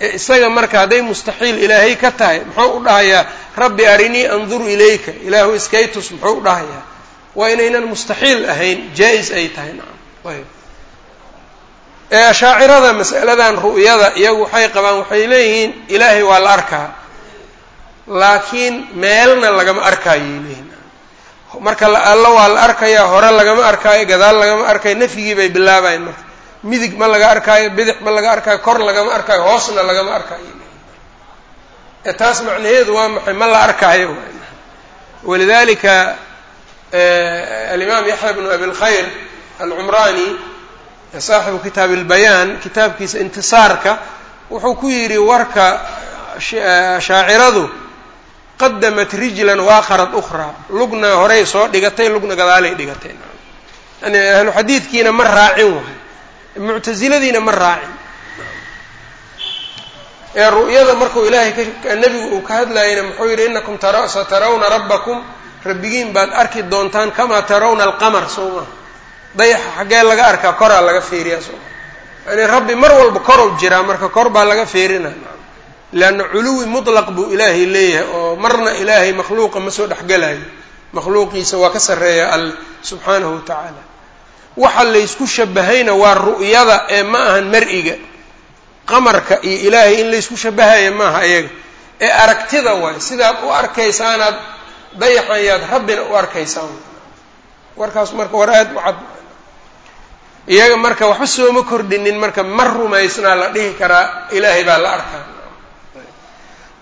Ee isaga marka hadday mustaxiil ilaahay ka tahay muxuu u dhahayaa rabbi arinii andur ilayka. Ilaahu iskaytus muxuu u dhahayaa. Waa inaynan mustaxiil ahayn jaa-is ay tahay. Nacam ayb ee ashaacirada mas'aladan ru'yada iyagu waxay qabaan waxay leeyihiin ilaahay waa la arkaa. Laakiin meelna lagama leeyihiin marka alla waa la arkayaa hore lagama arkaayo gadaal lagama arkayo nafyigii bay bilaabayan marka. Midig ma laga arkaayo bidix ma laga arkaayo kor lagama arkaayo hoosna lagama arkaayo. Ee taas macnaheedu waa maxay? Ma la arkaayo walidalika alimaam yaxya bnu abi lkhayr alcumraani saaxibu kitaab ilbayaan kitaabkiisa intisaarka wuxuu ku yidhi warka shaaciradu qadamat rijlan waakharat ukhraa lugna horay soo dhigatay lugna gadaalay dhigatay. Yani ahlu xadiidkiina ma raacin waay. Muctasiladiina ma raacin. Ee ru'yada markuu ilaahay nebigu uu ka hadlayana muxuu yidhi inakum satarawna rabbakum. Rabbigiin baad arki doontaan kamaa tarawna alqamar soo maa dayaxa xaggee laga arkaa koraa laga fiiriyaa soo yani rabbi mar walba korow jiraa marka kor baa laga fiirina leanna culuwi mutlaq buu ilaahay leeyahay oo marna ilaahay makhluuqa ma soo dhexgelayo makhluuqiisa waa ka sarreeya alle subxaanahu wa tacaala waxa laysku shabahayna waa ru'yada ee ma ahan mar-iga qamarka iyo ilaahay in laysku shabahaya maaha ayaga ee aragtida waay sidaad u arkaysaanaad dayaxan yaad rabbina u arkaysaan warkaas marka war aad u cad iyaga marka waxba sooma kordhinin marka ma rumaysnaa la dhihi karaa ilaahay baa la arkaa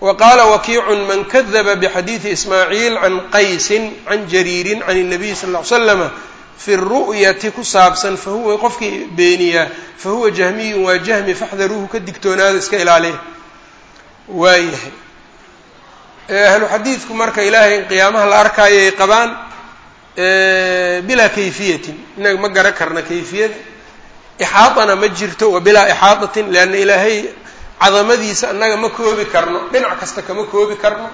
wa qaala wakiicun man kadaba bixadiidi ismaaciil can qaysin can jariirin can الnabiy sal ly slama fi ru'yati ku saabsan fahuwa qofkii beeniyaa fahuwa jahmiyun waa jahmi faxdaruuhu ka digtoonaada iska ilaaliya waayahay ahlu xadiidku marka ilaahay in qiyaamaha la arkaayo ay qabaan bilaa kayfiyatin. Inaga ma garan karna kayfiyada ixaadana ma jirto wa bilaa ixaadatin leanna ilaahay cadamadiisa annaga ma koobi karno dhinac kasta kama koobi karno.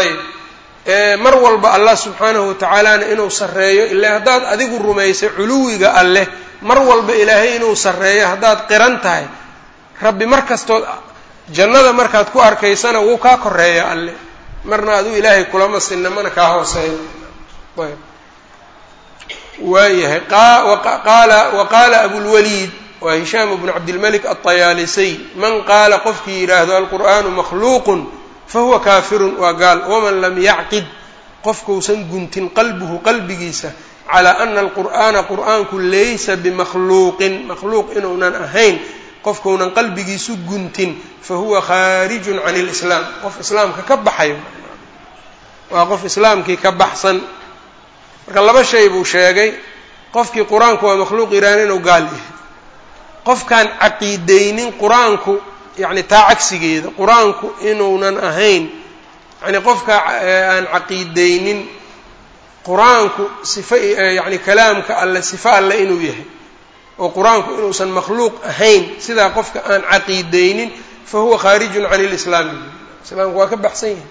Ayb mar walba allah subxaanahu watacaalana inuu sarreeyo ilaa haddaad adigu rumaysay culuwiga alleh mar walba ilaahay inuu sarreeyo haddaad qiran tahay. Rabbi mar kastood jannada markaad ku arkaysana wuu kaa koreeya alle. Marna aduu ilaahay kulama sinna mana kaa hooseeyo. Ayb waayahay qaala wa qaala abulwaliid waa hishaam bnu cabdilmalik alطayaalisay man qaala qofkii yidhaahdo alqur'aanu makhluuqun fahuwa kaafirun waa gaal. Waman lam yacqid qofkuusan guntin qalbuhu qalbigiisa calaa ana alqur'aana qur'aanku laysa bimakhluuqin makhluuq inuunan ahayn qofkuunan qalbigiisu guntin fahuwa khaarijun can lislaam qof islaamka ka baxayo. Waa qof islaamkii ka baxsan. Marka laba shay buu sheegay. Qofkii qur'aanku waa makhluuq iraan inuu gaal yahay qofkaan caqiideynin qur'aanku yacni taa cagsigeeda qur'aanku inuunan ahayn yacni qofka aan caqiideynin qur'aanku sifa yacni kalaamka alle sifo alle inuu yahay oo qur'aanku inuusan makhluuq ahayn sidaa qofka aan caqiideynin fa huwa khaarijun can lislaami islaamku waa ka baxsan yahay.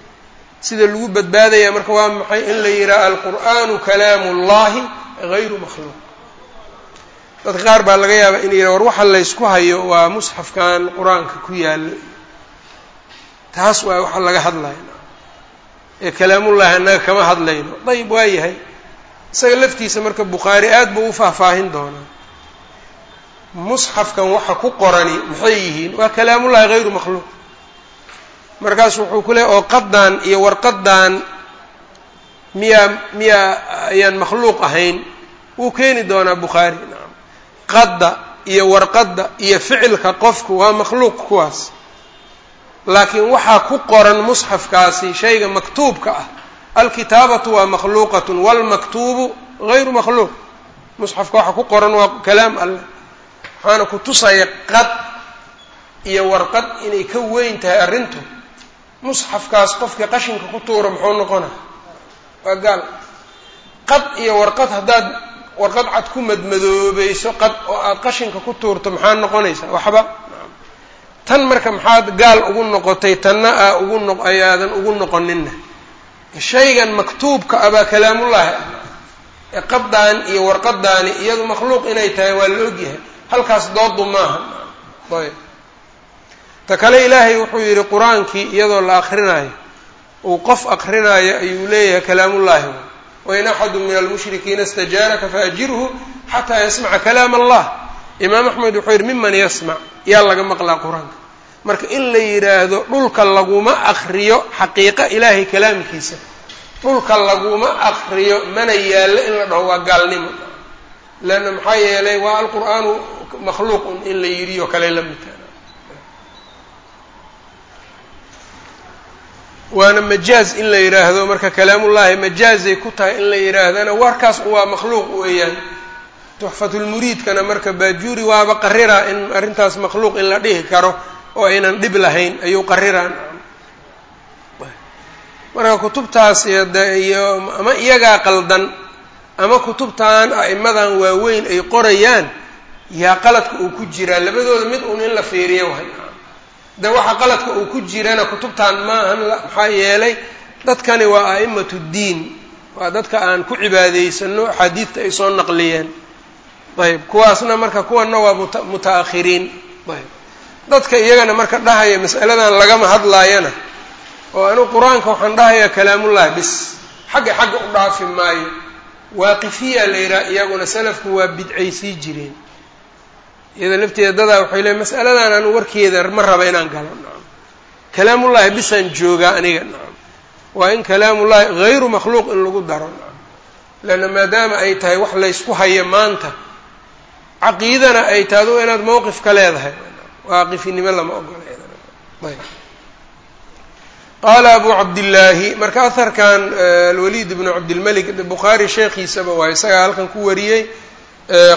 Sida lagu badbaadaya marka waa maxay in la yidhaha alqur'aanu kalaamu ullahi gayru makhluuq dadka qaar baa laga yaabaa in yidhaha war waxa laysku hayo waa musxafkan qur'aanka ku yaalo taas waa waxa laga hadlaya ee kalaamullahi annaga kama hadlayno. Dayib waa yahay. Isaga laftiisa marka bukhaari aad buu u faahfaahin doonaa. Musxafkan waxa ku qorani maxay yihiin? Waa kalaamullahi hayru makhluuq. Markaas wuxuu ku leehay oo qadan iyo warqadan miyaa miyaa ayaan makhluuq ahayn. Wuu keeni doonaa bukhaari qadda iyo warqadda iyo ficilka qofku waa makhluuq kuwaas. Laakiin waxaa ku qoran musxafkaasi shayga maktuubka ah. Alkitaabatu waa makhluuqatun walmaktuubu gayru makhluuq. Musxafka waxa ku qoran waa kalaam alleh waxaana ku tusaya qad iyo warqad inay ka weyn tahay arrintu. Musxafkaas qofkii qashinka ku tuura muxuu noqona waa gaal. Qad iyo warqad haddaad warqad cad ku madmadoobayso qad oo aada qashinka ku tuurto maxaa noqonaysaa waxba. Tan marka maxaad gaal ugu noqotay tanna aa ugu no ayaadan ugu noqoninna. Shaygan maktuubka abaa kalaamullaahi ah ee qadaan iyo warqadaani iyadu makhluuq inay tahay waa la ogyahay halkaas doodu maaha. Ayb. Ta kale ilaahay wuxuu yidhi qur'aankii iyadoo la akrinaayo uu qof akrinaayo ayuu leeyahay kalaamullaahi wain axadu min almushrikiina istajaaraka faajirhu xataa yasmaca kalaam allah imaam axmed wuxuu yidhi miman yasmac yaa laga maqlaa qur'aanka marka in la yidhaahdo dhulka laguma akriyo xaqiiqa ilaahay kalaamkiisa dhulka laguma akriyo mana yaallo in la dhaho waa gaalnimo leanna maxaa yeelay waa alqur'aanu makhluuqun in la yidhi oo kale la midta waana majaaz in la yidhaahdo marka kalaamullaahi majaazay ku tahay in la yidhaahdana warkaas waa makhluuq weeyaan. Tuxfatulmuriidkana marka baajuuri waaba qariraa in arrintaas makhluuq in la dhihi karo oo aynan dhib lahayn ayuu qariraa marka kutubtaas iyo ama iyagaa qaldan ama kutubtan a'immadan waaweyn ay qorayaan yaa qaladka uu ku jiraa labadooda mid uun in la fiiriyo wahay de waxa qaladka uu ku jirana kutubtan maahan maxaa yeelay dadkani waa a'imatu ddiin waa dadka aan ku cibaadaysano axaadiidta ay soo naqliyeen. Ayb kuwaasna marka kuwanna waa muta muta-akhiriin. Ayb dadka iyagana marka dhahaya mas'aladan lagama hadlaayana oo anigu qur'aanka waxaan dhahayaa kalaamullahi bis. Xagga xagga u dhaafi maayo. Waaqifiya la yidhaha iyaguna salafku waa bidcaysii jireen iyada lafteeda dadaa waxay leeyn mas'aladan warkeeda ma raba inaan galo. Nacam kalaamullahi bisaan joogaa aniga nacam waa in kalaamullahi hayru makhluuq in lagu daro nacam leanna maadaama ay tahay wax laysku hayo maanta caqiidana ay tahay adu inaad mowqif ka leedahay waaqifinimo lama ogola qaala abu cabdillaahi marka aharkan alwaliid ibnu cabdilmalik bukhaari sheekhiisaba waa isagaa halkan ku wariyey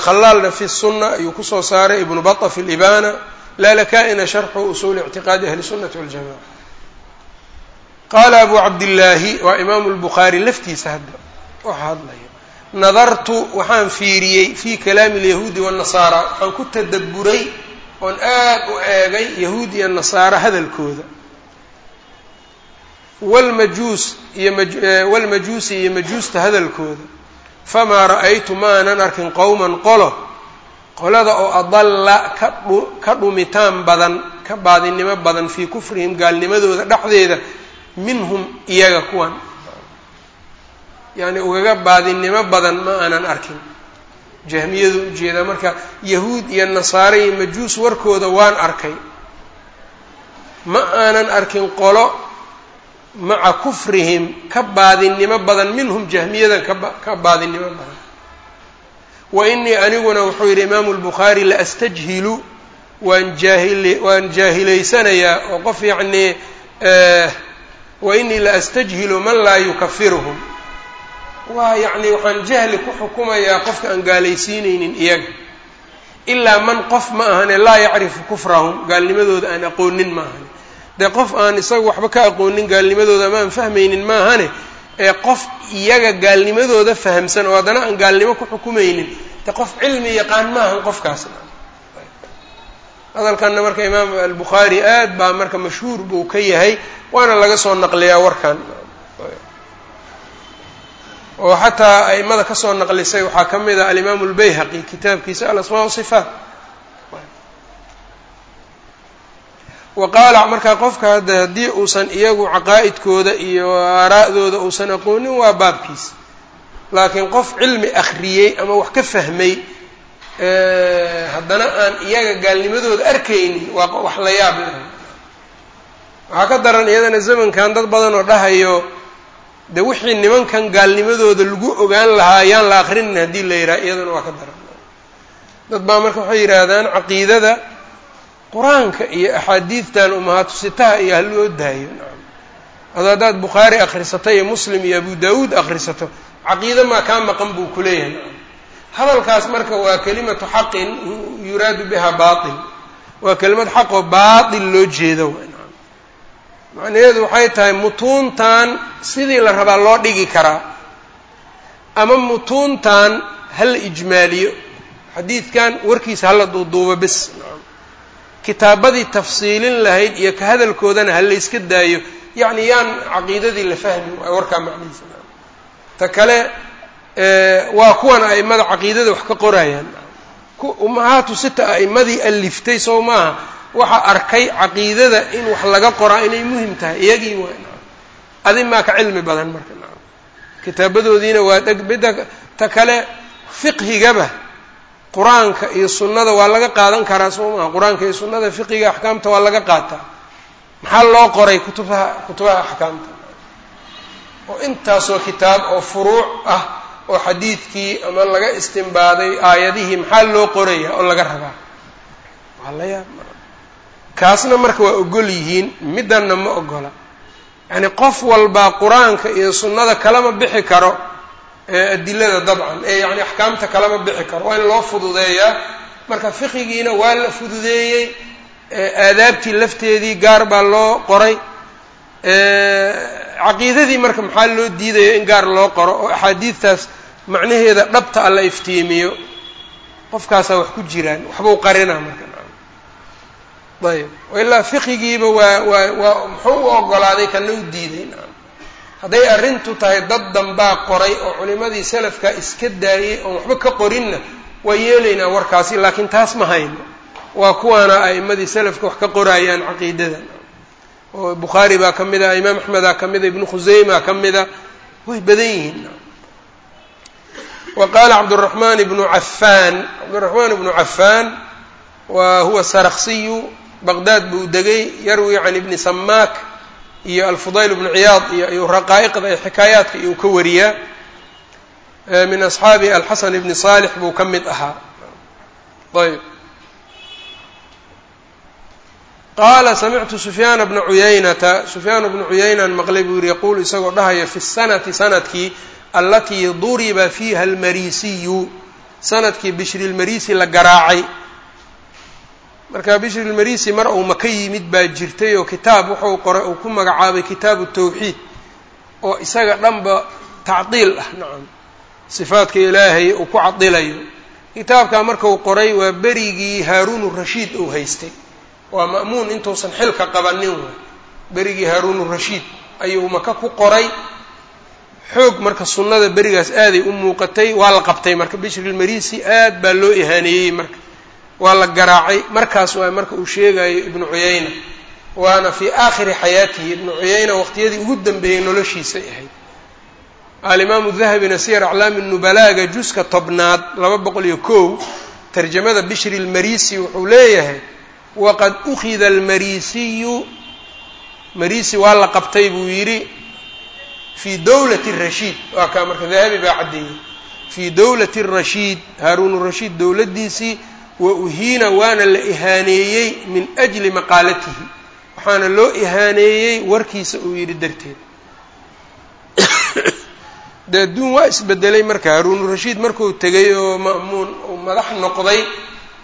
khalaalna fi sunna ayuu ku soo saaray ibnu bata fi libana lalaka-ina sharxu usuuli ictiqaadi ahli sunati waljamaca qaala abu cabdillaahi waa imaamu lbukhaari laftiisa hadda waxa hadlaya nadartu waxaan fiiriyey fi kalaami alyahuudi waannasaara waxaan ku tadaburay oon aad u eegay yahuud iyo nasaara hadalkooda. Walmajuus iyo walmajuusi iyo majuusta hadalkooda famaa ra'aytu maanan arkin qowman qolo qolada oo adalla ka dhu ka dhumitaan badan ka baadinimo badan fii kufrihim gaalnimadooda dhexdeeda minhum iyaga kuwan. Yacni ugaga baadinimo badan ma aanan arkin. Jahmiyadu u jeedaa marka yahuud iyo nasaare iyo majuus warkooda waan arkay. Ma aanan arkin qolo maca kufrihim ka baadinimo badan minhum jahmiyadan ka baadinimo badan. Wa inii aniguna wuxuu yidhi imaamu lbukhaari laastajhilu waan jaahil waan jaahilaysanayaa oo qof yacnii wa inii la astajhilu man laa yukafiruhum waa yacni waxaan jahli ku xukumayaa qofka aan gaalaysiinaynin iyaga. Ilaa man qof ma ahane laa yacrifu kufrahum gaalnimadooda aan aqoonin ma ahane dee qof aan isaga waxba ka aqoonin gaalnimadooda ama aan fahmaynin ma ahane ee qof iyaga gaalnimadooda fahamsan oo haddana aan gaalnimo ku xukumaynin. De qof cilmi yaqaan ma ahan qofkaas. Hadalkanna marka imaam albukhaari aad baa marka mashhuur buu ka yahay waana laga soo naqliyaa warkan. Oo xataa aimada ka soo naqlisay waxaa ka mid ah alimaamu lbayhaqi kitaabkiisa alasmaa wasifaat wa qaala markaa qofka hadda haddii uusan iyagu caqaa'idkooda iyo aaraa'dooda uusan aqoonin waa baabkiisa. Laakiin qof cilmi akhriyey ama wax ka fahmay haddana aan iyaga gaalnimadooda arkaynin waa wax la yaab leh. Waxaa ka daran iyadana zamankan dad badan oo dhahayo de wixii nimankan gaalnimadooda lagu ogaan lahaa ayaan la akrinin haddii la yidhaha iyadana waa ka daran. Dad baa marka waxay yidhaahdaan caqiidada qur'aanka iyo axaadiidtan umahaatu sitaha iyo haloo daayo. Ado haddaad bukhaari akhrisato iyo muslim iyo abu daawuud akhrisato caqiida maa kaa maqan buu kuleeyahay hadalkaas marka waa kelimatu xaqin yuraadu biha baatil. Waa kelimad xaqoo baatil loo jeedo macnaheedu waxay tahay mutuuntan sidii la rabaa loo dhigi karaa ama mutuuntan hala ijmaaliyo. Xadiidkan warkiisa hala duuduubo nacam kitaabadii tafsiilin lahayd iyo ka hadalkoodana ha layska daayo yacni yaan caqiidadii la fahmi warkaa macnihiisa. Ta kale waa kuwan a'imada caqiidada wax ka qorayaan. Umahaatu sita a'imadii aliftay sow maaha waxa arkay caqiidada in wax laga qoraa inay muhiim tahay iyagii waa. Adi maa ka cilmi badan marka. Kitaabadoodiina waa dheg ta kale fiqhigaba qur'aanka iyo sunnada waa laga qaadan karaa soo maha qur'aanka iyo sunnada fiqiga axkaamta waa laga qaataa maxaa loo qoray kutubaha kutubaha axkaamta? Oo intaasoo kitaab oo furuuc ah oo xadiidkii ama laga istimbaaday aayadihii maxaa loo qoraya oo laga rabaa? Waa la yaab kaasna marka waa ogol yihiin middanna ma ogola yacni qof walbaa qur'aanka iyo sunnada kalama bixi karo adilada dabcan ee yani axkaamta kalama bixi karo waa in loo fududeeyaa. Marka fiqigiina waa la fududeeyey aadaabtii lafteedii gaar baa loo qoray. Caqiidadii marka maxaa loo diidaya in gaar loo qoro? Oo axaadiidtaas macnaheeda dhabta alla iftiimiyo. Qofkaasaa wax ku jiraan waxbuu qarinaa marka. Ayb ilaa fiqigiiba waa waa waa muxuu u ogolaaday kana u diiday hadday arrintu tahay dad dambaa qoray oo culimadii salafka iska daayey oon waxba ka qorinna waa yeelaynaa warkaasi laakiin taas ma hayno. Waa kuwaana a'imadii salafka wax ka qoraayaan caqiidada. Oo bukhaari baa ka mid a imaam axmedaa ka mida ibnu khuseyma ka mida way badan yihiin. Wa qaala cabduraxmaan ibnu cafaan cabduraxmaan ibnu cafaan wa huwa saraksiyu baqdaad buu degay yarwi can ibni samaak iyo alfudayl bnu ciyaad iyo raqaa'iqda iyo xikaayaadka iyuu ka wariyaa min asxaabi alxasan ibni saalix buu ka mid ahaa. Ayb. Qaala samictu sufyaana bna cuyaynata sufyaana bnu cuyaynan maqlay buu yihi yaquulu isagoo dhahaya fi sanati sannadkii alatii duriba fiiha almarisiyu. Sanadkii bishrilmarisi la garaacay marka bishrilmarisi mar uu maka yimid baa jirtay oo kitaab wuxuu qoray uu ku magacaabay kitaabu tawxiid oo isaga dhanba tacdiil ah nacam. Sifaadka ilaahay uu ku cadilayo kitaabkaa markau qoray waa berigii haaruunu rashiid uu haystay. Waa ma'muun intuusan xilka qabanin way. Berigii haaruunu rashiid ayuu maka ku qoray. Xoog marka sunnada berigaas aaday u muuqatay waa la qabtay marka bishrilmarisi aad baa loo ihaaneeyey marka waa la garaacay. Markaas waa marka uu sheegayo ibnu cuyayna waana fii aakhiri xayaatihi. Ibnu cuyayna waqtiyadii ugu dambeeyey noloshiisay ahayd. Alimaamu dahabina siyar aclaami nubalaaga juska tobnaad laba boqol iyo kow tarjamada bishri lmarisi wuxuu leeyahay waqad ukhida almarisiyu. Marisi waa la qabtay buu yidhi fii dowlati rashiid waa kaa marka dahabi baa caddeeyey fii dowlati rashiid haaruun rashiid dowladdiisii wa uhiina waana la ihaaneeyey min ajli maqaalatihi. Wax waxaana loo ihaaneeyey warkiisa uu yidhi darteed. [COUGHS] De adduun waa isbedelay marka haruunu rashiid markuu tegay oo ma'muun uu madax noqday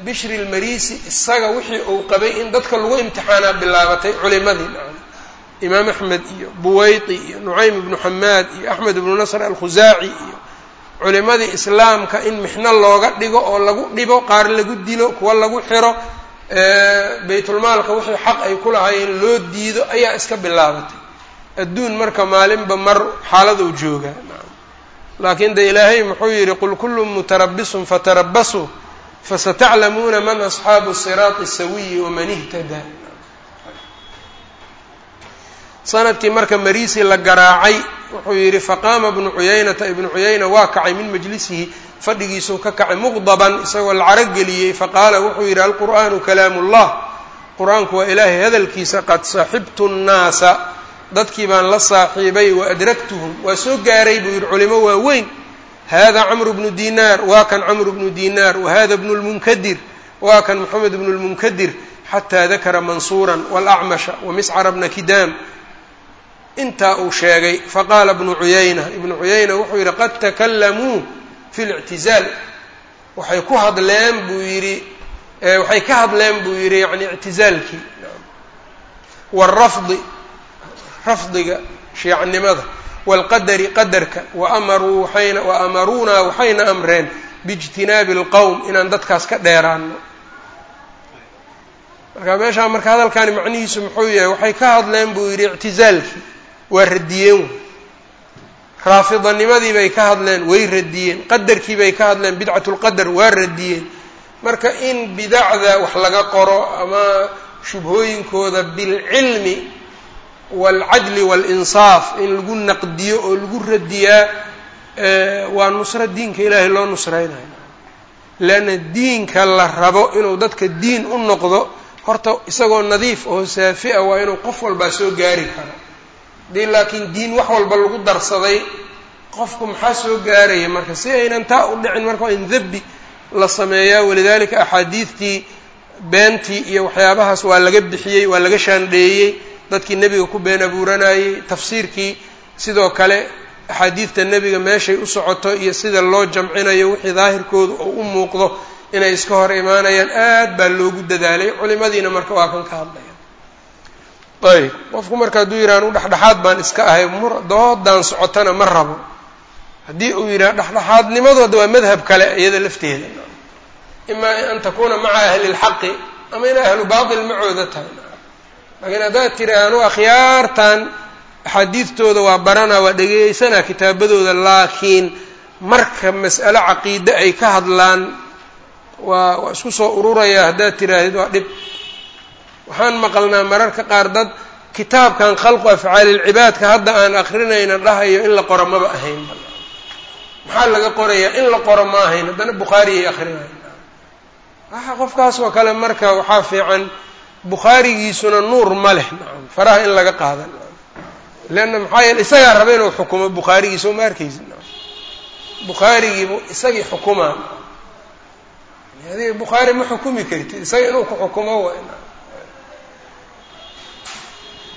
bishri lmarisi isaga wixii uu qabay in dadka lagu imtixaanaa bilaabatay culimadii nacam imaam axmed iyo buweydi iyo nucaym ibnu xamaad iyo axmed ibnu nasr alkhusaaci iyo culimadii islaamka in mixno looga dhigo oo lagu dhibo qaar lagu dilo kuwa lagu xiro baytulmaalka wixii xaq ay ku lahaayeen loo diido ayaa iska bilaabatay. Adduun marka maalinba mar xaaladuu joogaa. Laakiin de ilaahay muxuu yidhi qul kullu mutarabisun fatarabasuu fasataclamuuna man asxaabu siraati sawiyi waman ihtadaa sannadkii marka mariisi la garaacay wuxuu yidhi faqaama ibnu cuyaynata ibnu cuyayna waa kacay min majlisihi fadhigiisuu ka kacay muqdaban isagoo la carogeliyey faqaala wuxuu yidhi alqur'aanu kalaamu ullah qur'aanku waa ilaahay hadalkiisa qad saxibtu nnaasa. Dadkii baan la saaxiibay wa adragtuhum waa soo gaaray buu yidhi culimo waaweyn. Hada camru bnu dinaar waa kan camru bnu dinaar wahada bnu lmunkadir waa kan moxamed bnu lmunkadir xataa dakara mansuuran walacmasha wamiscara bna kidaam intaa uu sheegay faqaala bnu cuyayna ibnu cuyayna wuxuu yidhi qad takalamuu fi lictizaal waxay ku hadleen buu yidhi waxay ka hadleen buu yidhi yani ictizaalkii wاrafdi rafdiga shiicnimada wاlqadari qadarka waamaruu waayna waamaruunaa waxayna amreen biijtinaabi اlqowm inaan dadkaas ka dheeraano marka meeshaa marka hadalkani macnihiisu muxuu yahay waxay ka hadleen buu yidhi ictizaalkii waa radiyeen. Raafidanimadii bay ka hadleen way radiyeen. Qadarkii bay ka hadleen bidcat lqadar waa radiyeen. Marka in bidacda wax laga qoro ama shubhooyinkooda bilcilmi waalcadli waalinsaaf in lagu naqdiyo oo lagu radiyaa waa nusro diinka ilaahay loo nusraynayo. Leanna diinka la rabo inuu dadka diin u noqdo horta isagoo nadiif oo saafi a waa inuu qof walbaa soo gaari karo dii laakiin diin wax walba lagu darsaday qofku maxaa soo gaaraya marka? Si aynan taa u dhicin marka in dabbi la sameeyaa. Walidaalika axaadiidtii beentii iyo waxyaabahaas waa laga bixiyey waa laga shaandheeyey. Dadkii nebiga ku been abuuranayey tafsiirkii sidoo kale axaadiidta nebiga meeshay u socoto iyo sida loo jamcinayo wixii daahirkoodu oo u muuqdo inay iska hor imaanayaan aad baa loogu dadaalay. Culimadiina marka waa kan ka hadlaya ayb qofku marka hadduu yidhaha anu dhexdhexaad baan iska ahay doodan socotana ma rabo. Haddii uu yidhaha dhexdhexaadnimadooda waa madhab kale iyada lafteeda. Imaa an takuuna maca ahli lxaqi ama in ahlu baatil macooda tahay. Laakiin haddaad tiraha anu akhyaartan axaadiidtooda waa baranaa waa dhegeysanaa kitaabadooda laakiin marka mas'alo caqiide ay ka hadlaan waa waa isku soo ururayaa haddaad tirahdid waa dhib waxaan maqalnaa mararka qaar dad kitaabkan khalqu afcaalilcibaadka hadda aan akrinayna dhahayo in la qoro maba ahayn. Maxaa laga qorayaa? In la qoro ma ahayn. Haddana bukhaariyay akrinayan waxa qofkaas kale marka waxaa fiican bukhaarigiisuna nuur ma leh. Faraha in laga qaada leanna maxaa yeele isagaa raba inuu xukumo bukhaarigiisa uma arkaysa bukhaarigiibu isagii xukumaa. Adiga bukhaari ma xukumi kartid? Isaga inuu ku xukumo wa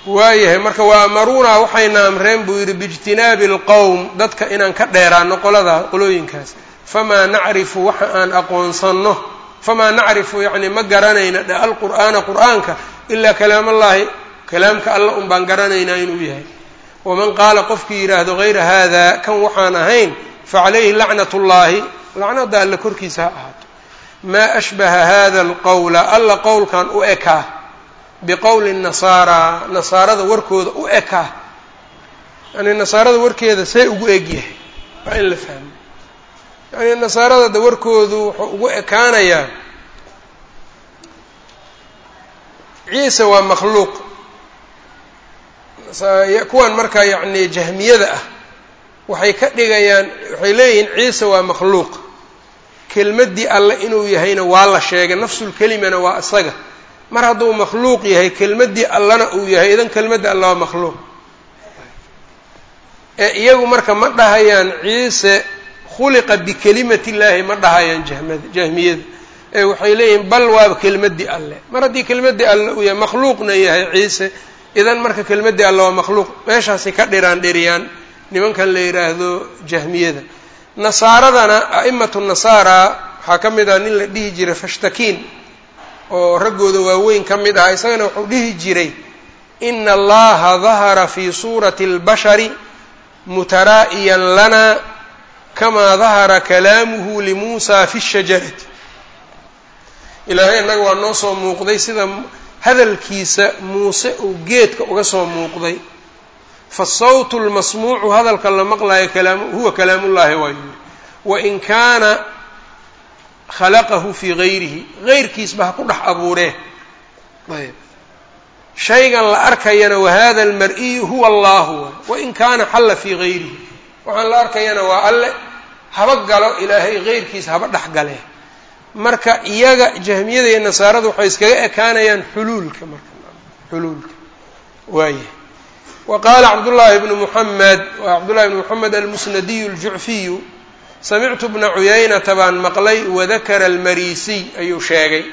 waayahay marka waa amaruunaa waxayna amreen buu yidhi biijtinaabi alqowm dadka inaan ka dheeraano qoladaa qolooyinkaas. Famaa nacrifu waxa aan aqoonsanno. Famaa nacrifu yacni ma garanayna dhe alqur'aana qur'aanka ilaa kalaamallaahi kalaamka alla un baan garanaynaa inuu yahay. Waman qaala qofkii yidhaahdo hayra haada kan waxaan ahayn facalayhi lacnat ullaahi lacnada alla korkiisa ha ahaato. Maa ashbaha hada alqowla alla qowlkan u ekaa biqowli nasaaraa nasaarada warkooda u ekaa yani nasaarada warkeeda see ugu egyahay waa in la fahmo. Yani nasaarada da warkoodu wuxuu ugu ekaanayaa ciise waa makhluuq. Kuwan markaa yacni jahmiyada ah waxay ka dhigayaan waxay leeyihiin ciise waa makhluuq. Kelmaddii alle inuu yahayna waa la sheegay nafsulkelimana waa isaga mar hadduu makhluuq yahay kelmaddii allana uu yahay idan kelmadda alla waa makhluuq. Ee iyagu marka ma dhahayaan ciise khuliqa bikelimati illaahi ma dhahayaan jahmiyada ee waxay leeyihiin bal waaba kelmaddii alle. Mar haddii kelmaddii alle uu yahay makhluuqna yahay ciise idan marka kelmaddii alle waa makhluuq meeshaasay ka dhiraan dhiriyaan nimankan la yidhaahdo jahmiyada. Nasaaradana a'imatu nasaara waxaa ka mid ah nin la dhihi jiray fashtakiin oo raggooda waaweyn ka mid ah isagana wuxuu dhihi jiray ina allaha dahara fi suurati اlbashari mutaraa'iyan lana kamaa dahara kalaamuhu limuusa fi shajarati ilaahay innaga waa noo soo muuqday sida hadalkiisa muuse uu geedka uga soo muuqday. Fasawtu lmasmuucu hadalka la maqlayo huwa kalaamullaahi waa yiri wain kaana khalaqahu fii gayrihi gayrkiisba ha ku dhex abuuree. Ayb. Shaygan la arkayana wahada almar-iyu huwa allahu wain kaana xalla fii gayrihi. Waxaan la arkayana waa alle haba galo ilaahay geyrkiisa haba dhex galee marka iyaga jahmiyada iyo nasaarada waxay iskaga ekaanayaan xuluulka marka. Xuluulka. Waaya wa qaala cabdullaahi bnu muxamed wa cabdullahi bnu moxamed almusnadiyu aljucfiyu samictu bna cuyaynata baan maqlay wadakara almarisiy ayuu sheegay.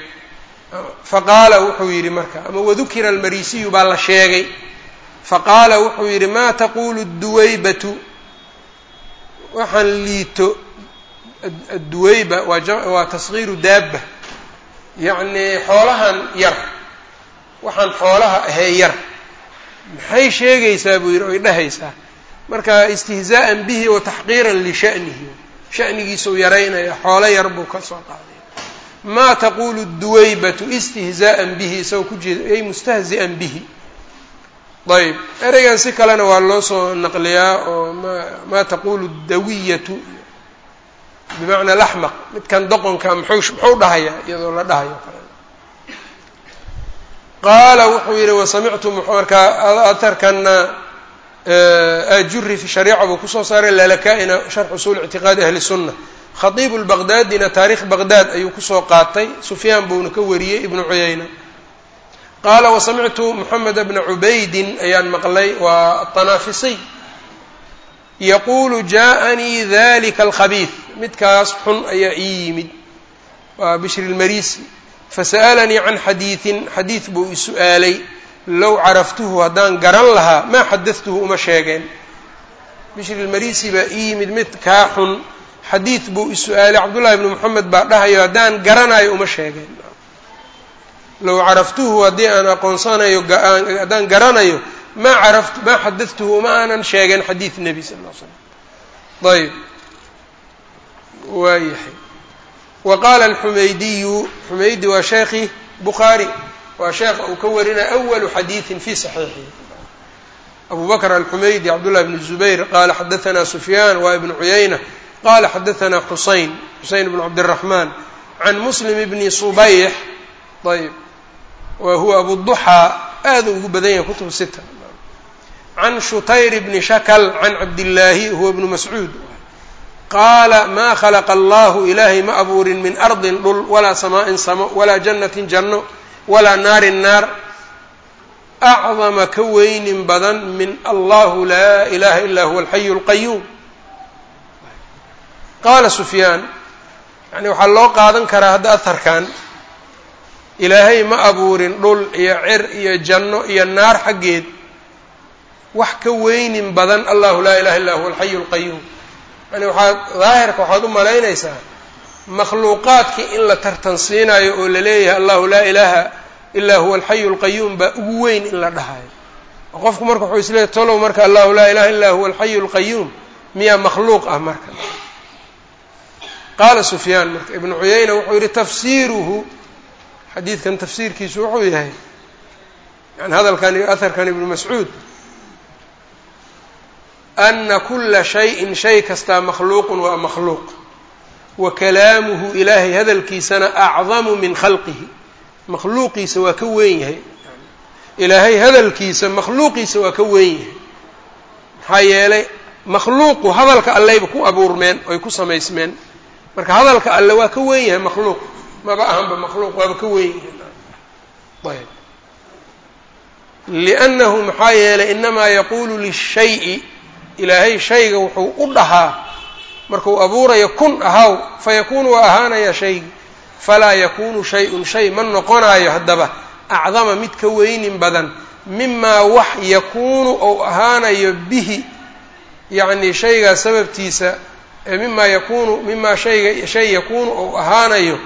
Faqaala wuxuu yidhi marka ama wadukira almarisiyu baa la sheegay. Faqaala wuxuu yidhi maa taqulu duwaybatu waxaan liito adduweyba waa tasgiiru daabba. Yacnii xoolahan yar. Waxaan xoolaha ahee yar. Maxay sheegaysaa buu yidhi oy dhahaysaa. Marka istihzaa'an bihi wa taxqiiran lisha'nihi sha'nigiisuu yaraynaya xoolo yar buu ka soo qaaday. Maa taqulu duwaybatu istihzaa'an bihi? Isagoo ku jeeda ay mustahzi'an bihi. Ayb ereygan si kalena waa loo soo naqliyaa oo ma maa taqulu dawiyatu bimacnaa laxmaq midkan doqonka mxuu muxuu dhahayaa iyadoo la dhahayo qaala wuxuu yidhi wasamictu markaa atarkana ajuri fi shariica buu ku soo saaray lalaka-ina sharx usul ictiqaadi ahli sunna khatiibu lbaqdaadina taarikh baqdaad ayuu ku soo qaatay sufyaan buuna ka wariyey ibnu cuyayna qaala wasamictu moxamed bna cubaydin ayaan maqlay waa aطanaafisiy yaquulu jaaءanii dalika alkhabiid midkaas xun ayaa ii yimid waa bishri lmarisi fasa'alanii can xadiidin xadiid buu i low caraftuhu haddaan garan lahaa maa xadadtuhu uma sheegeen. Bishri lmarisi baa ii yimid mid kaa xun. Xadiid buu i su'aalay cabdullahi bni moxamed baa dhahayo haddaan garanayo uma sheegeen. Low caraftuhu haddii aan aqoonsanayo haddaan garanayo maa caraftu maa xadadtuhu uma aanan sheegeen xadiid nebi sal l slam ayb waayahay wa qaala alxumaydiyu xumaydi waa sheekhi bukhaari waa sheekha uu ka warinaya awalu xadiidin fi saxiixihi. Abu bakr alxumaydi cabdullahi bn zubayr qaala xadaanaa sufyaan waa ibnu cuyayna qala xadaanaa xusayn xusayn bn cabdiraxmaan can muslim bni subayx ayb wa huwa abuduxaa aada ugu badan yahay kutub sita can shutayr bni shakl can cabdillaahi huwa bnu mascuud qaala maa khalaqa allahu ilaahay ma abuurin min ardin dhul walaa samaa'in samo walaa jannatin janno walaa naarin naar acdama ka weynin badan min allahu laa ilaha illa huwa alxayu اlqayuum qaala sufyaan yani waxaa loo qaadan karaa hadda aharkan ilaahay ma abuurin dhul iyo cer iyo janno iyo naar xaggeed wax ka weynin badan allahu laa ilaha illa huwa alxayu اlqayuum yani waxaad daahirka waxaad u malaynaysaa makhluuqaadkii in la tartansiinayo oo la leeyahay allahu laa ilaaha ilaa huwa alxayu اlqayuum baa ugu weyn in la dhahayo. Oo qofku marka wuxuu isleeyahy tolow marka allahu laa ilaha illa huwa alxayu اlqayuum miyaa makhluuq ah marka. Qaala sufyaan marka ibnu cuyayna wuxuu yihi tafsiiruhu xadiidkan tafsiirkiisu wuxuu yahay yani hadalkan aharkan ibnu mascuud ana kula shayin shay kastaa makhluuqun waa makhluuq wa kalaamuhu ilaahay hadalkiisana acdamu min khalqihi. Makhluuqiisa waa ka weyn yahay. Ilaahay hadalkiisa makhluuqiisa waa ka weyn yahay. Maxaa yeelay makhluuqu hadalka alleyba ku abuurmeen oy ku samaysmeen. Marka hadalka alle waa ka weyn yahay makhluuq. Maba ahanba makhluuq waaba ka weyn yahay. Liannahu maxaa yeelay inamaa yaquulu lishayi. Ilaahay shayga wuxuu u dhahaa markuu abuurayo kun ahaw fayakuunu waa ahaanaya shaygi falaa yakunu shay-un shay ma noqonayo haddaba. Acdama mid ka weynin badan. Mimaa wax yakuunu ou ahaanayo bihi yacni shaygaa sababtiisa mimaa yakuunu mimaa shayga shay yakuunu ou ahaanayo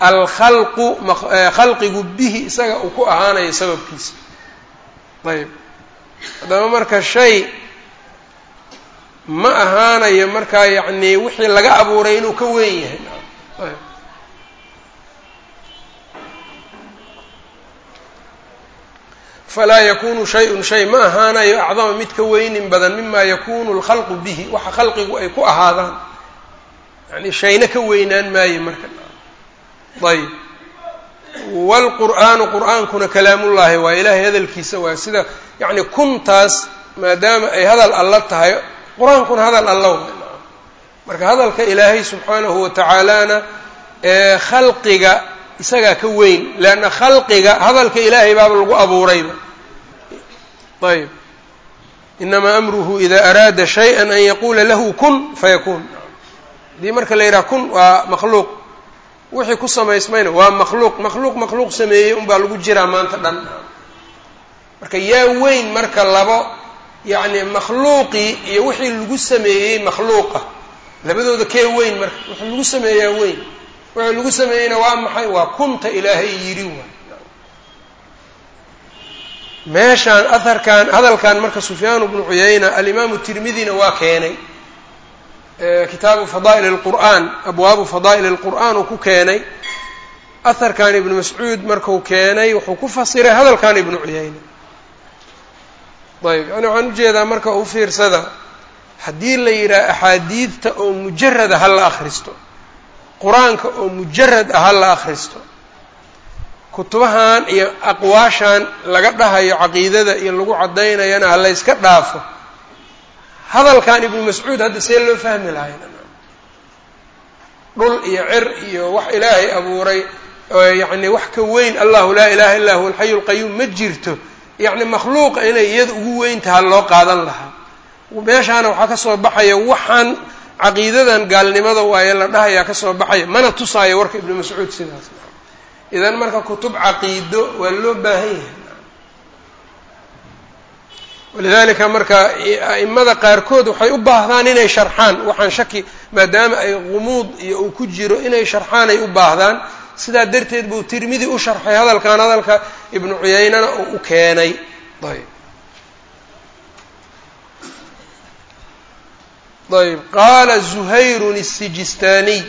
alkhalqu khalqigu bihi isaga uu ku ahaanayo sababkiisa ayb haddaba marka shay ma ahaanayo markaa yacni wixii laga abuuray inuu ka weyn yahay. Falaa yakunu shay-un shay ma ahaanayo acdama mid ka weynin badan mima yakunu lkhalqu bihi waxa khalqigu ay ku ahaadaan. Yani shayna ka weynaan maayo marka. Ayb wlqur'aanu qur'aankuna kalaamullaahi waa ilaahay hadalkiisa waa sida yani kuntaas maadaama ay hadal alla tahay qur'aankuna hadal alla wa marka hadalka ilaahay subxaanahu watacaalana ee khalqiga isagaa ka weyn leanna khalqiga hadalka ilaahay baaba lagu abuurayba. Ayb inamaa amruhu ida araada shayئa an yaquula lahu kun fayakuun haddii marka la yidhaha kun waa makhluuq wixii ku samaysmayna waa makhluuq makhluuq makhluuq sameeyey unbaa lagu jiraa maanta dhan. Marka yaa weyn marka labo yacni makhluuqii iyo wixii lagu sameeyey makhluuqa. Labadooda kee weyn marka? Wixii lagu sameeyaa weyn. Wixii lagu sameeyeyna waa maxay? Waa kunta ilaahay yidhi waay meeshaan aharkan hadalkan marka sufyaan bnu cuyayna alimaamu tirmidina waa keenay. Kitaabu fadaa'il اlqur'aan abwaabu fadaa'il اlqur'aan uu ku keenay. Aharkan ibnu mascuud marku keenay wuxuu ku fasiray hadalkan ibnu cuyayna ayb yani waxaan u jeedaa marka u fiirsada haddii la yidhaha axaadiidta oo mujarada ha la akhristo qur'aanka oo mujarad ah ha la akhristo kutubahan iyo aqwaashan laga dhahayo caqiidada iyo lagu caddaynayana ha la dhaafo hadalkan ibnu mascuud hadda see loo fahmi lahay dhul iyo cir iyo wax ilaahay abuuray yacni wax ka weyn allahu laa ilaha illa huwa alxayu lqayuum ma jirto yacni makhluuqa inay iyada ugu weyntaha loo qaadan lahaa. Meeshaana waxaa ka soo baxaya waxaan caqiidadan gaalnimada waaye la dhahayaa ka soo baxaya mana tusaayo warka ibnu mascuud sidaas. Idan marka kutub caqiido waa loo baahan yahay. Walidalika marka a'imada qaarkood waxay u baahdaan inay sharxaan. Waxaan shaki maadaama ay qumuud iyo uu ku jiro inay sharxaan ay u baahdaan sidaa darteed buu tirmidi u sharxay hadalkan hadalka ibnu cuyaynana uu u keenay. Ayb. Ayb. Qaala zuhayrun الsijistaaniy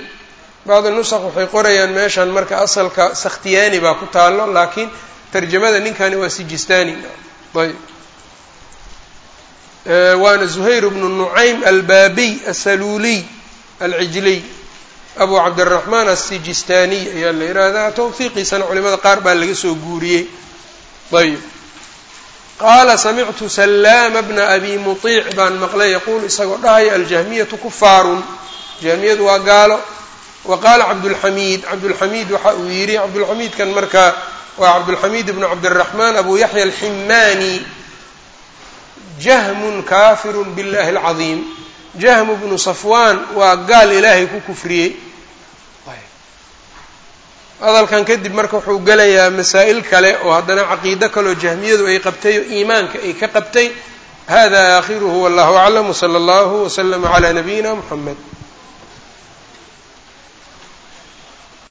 bacdi nusq waxay qorayaan meeshan marka asalka sakhtiyaani baa ku taalo laakiin tarjamada ninkani waa sijistaani ayb. Waana zuhayr bnu nucaym albaabiy asaluuliy alcijliy abu cabdiraxmaan asijistaaniy ayaa la yidhaahdaa towfiiqiisana culimada qaar baa laga soo guuriyey. Ayb qaala samictu sallaama bna abi muiic baan maqlay yaquulu isagoo dhahaya aljahmiyatu kufaarun jahmiyadu waa gaalo. Wa qaala cabdulxamiid cabdulxamiid waxa uu yidhi cabdulxamiidkan markaa waa cabdulxamiid ibnu cabdiraxmaan abu yaxya alximaani jahmun kaafirun biاllahi اlcadiim jahmu bnu safwaan waa gaal ilaahay ku kufriyey hadalkan kadib marka wuxuu gelayaa masaa'il kale oo haddana caqiido kaleo jahmiyadu ay qabtay oo iimaanka ay ka qabtay. Hada aakhiruhu wallahu aclam wsala allahu wslama calaa nabiyina muxamed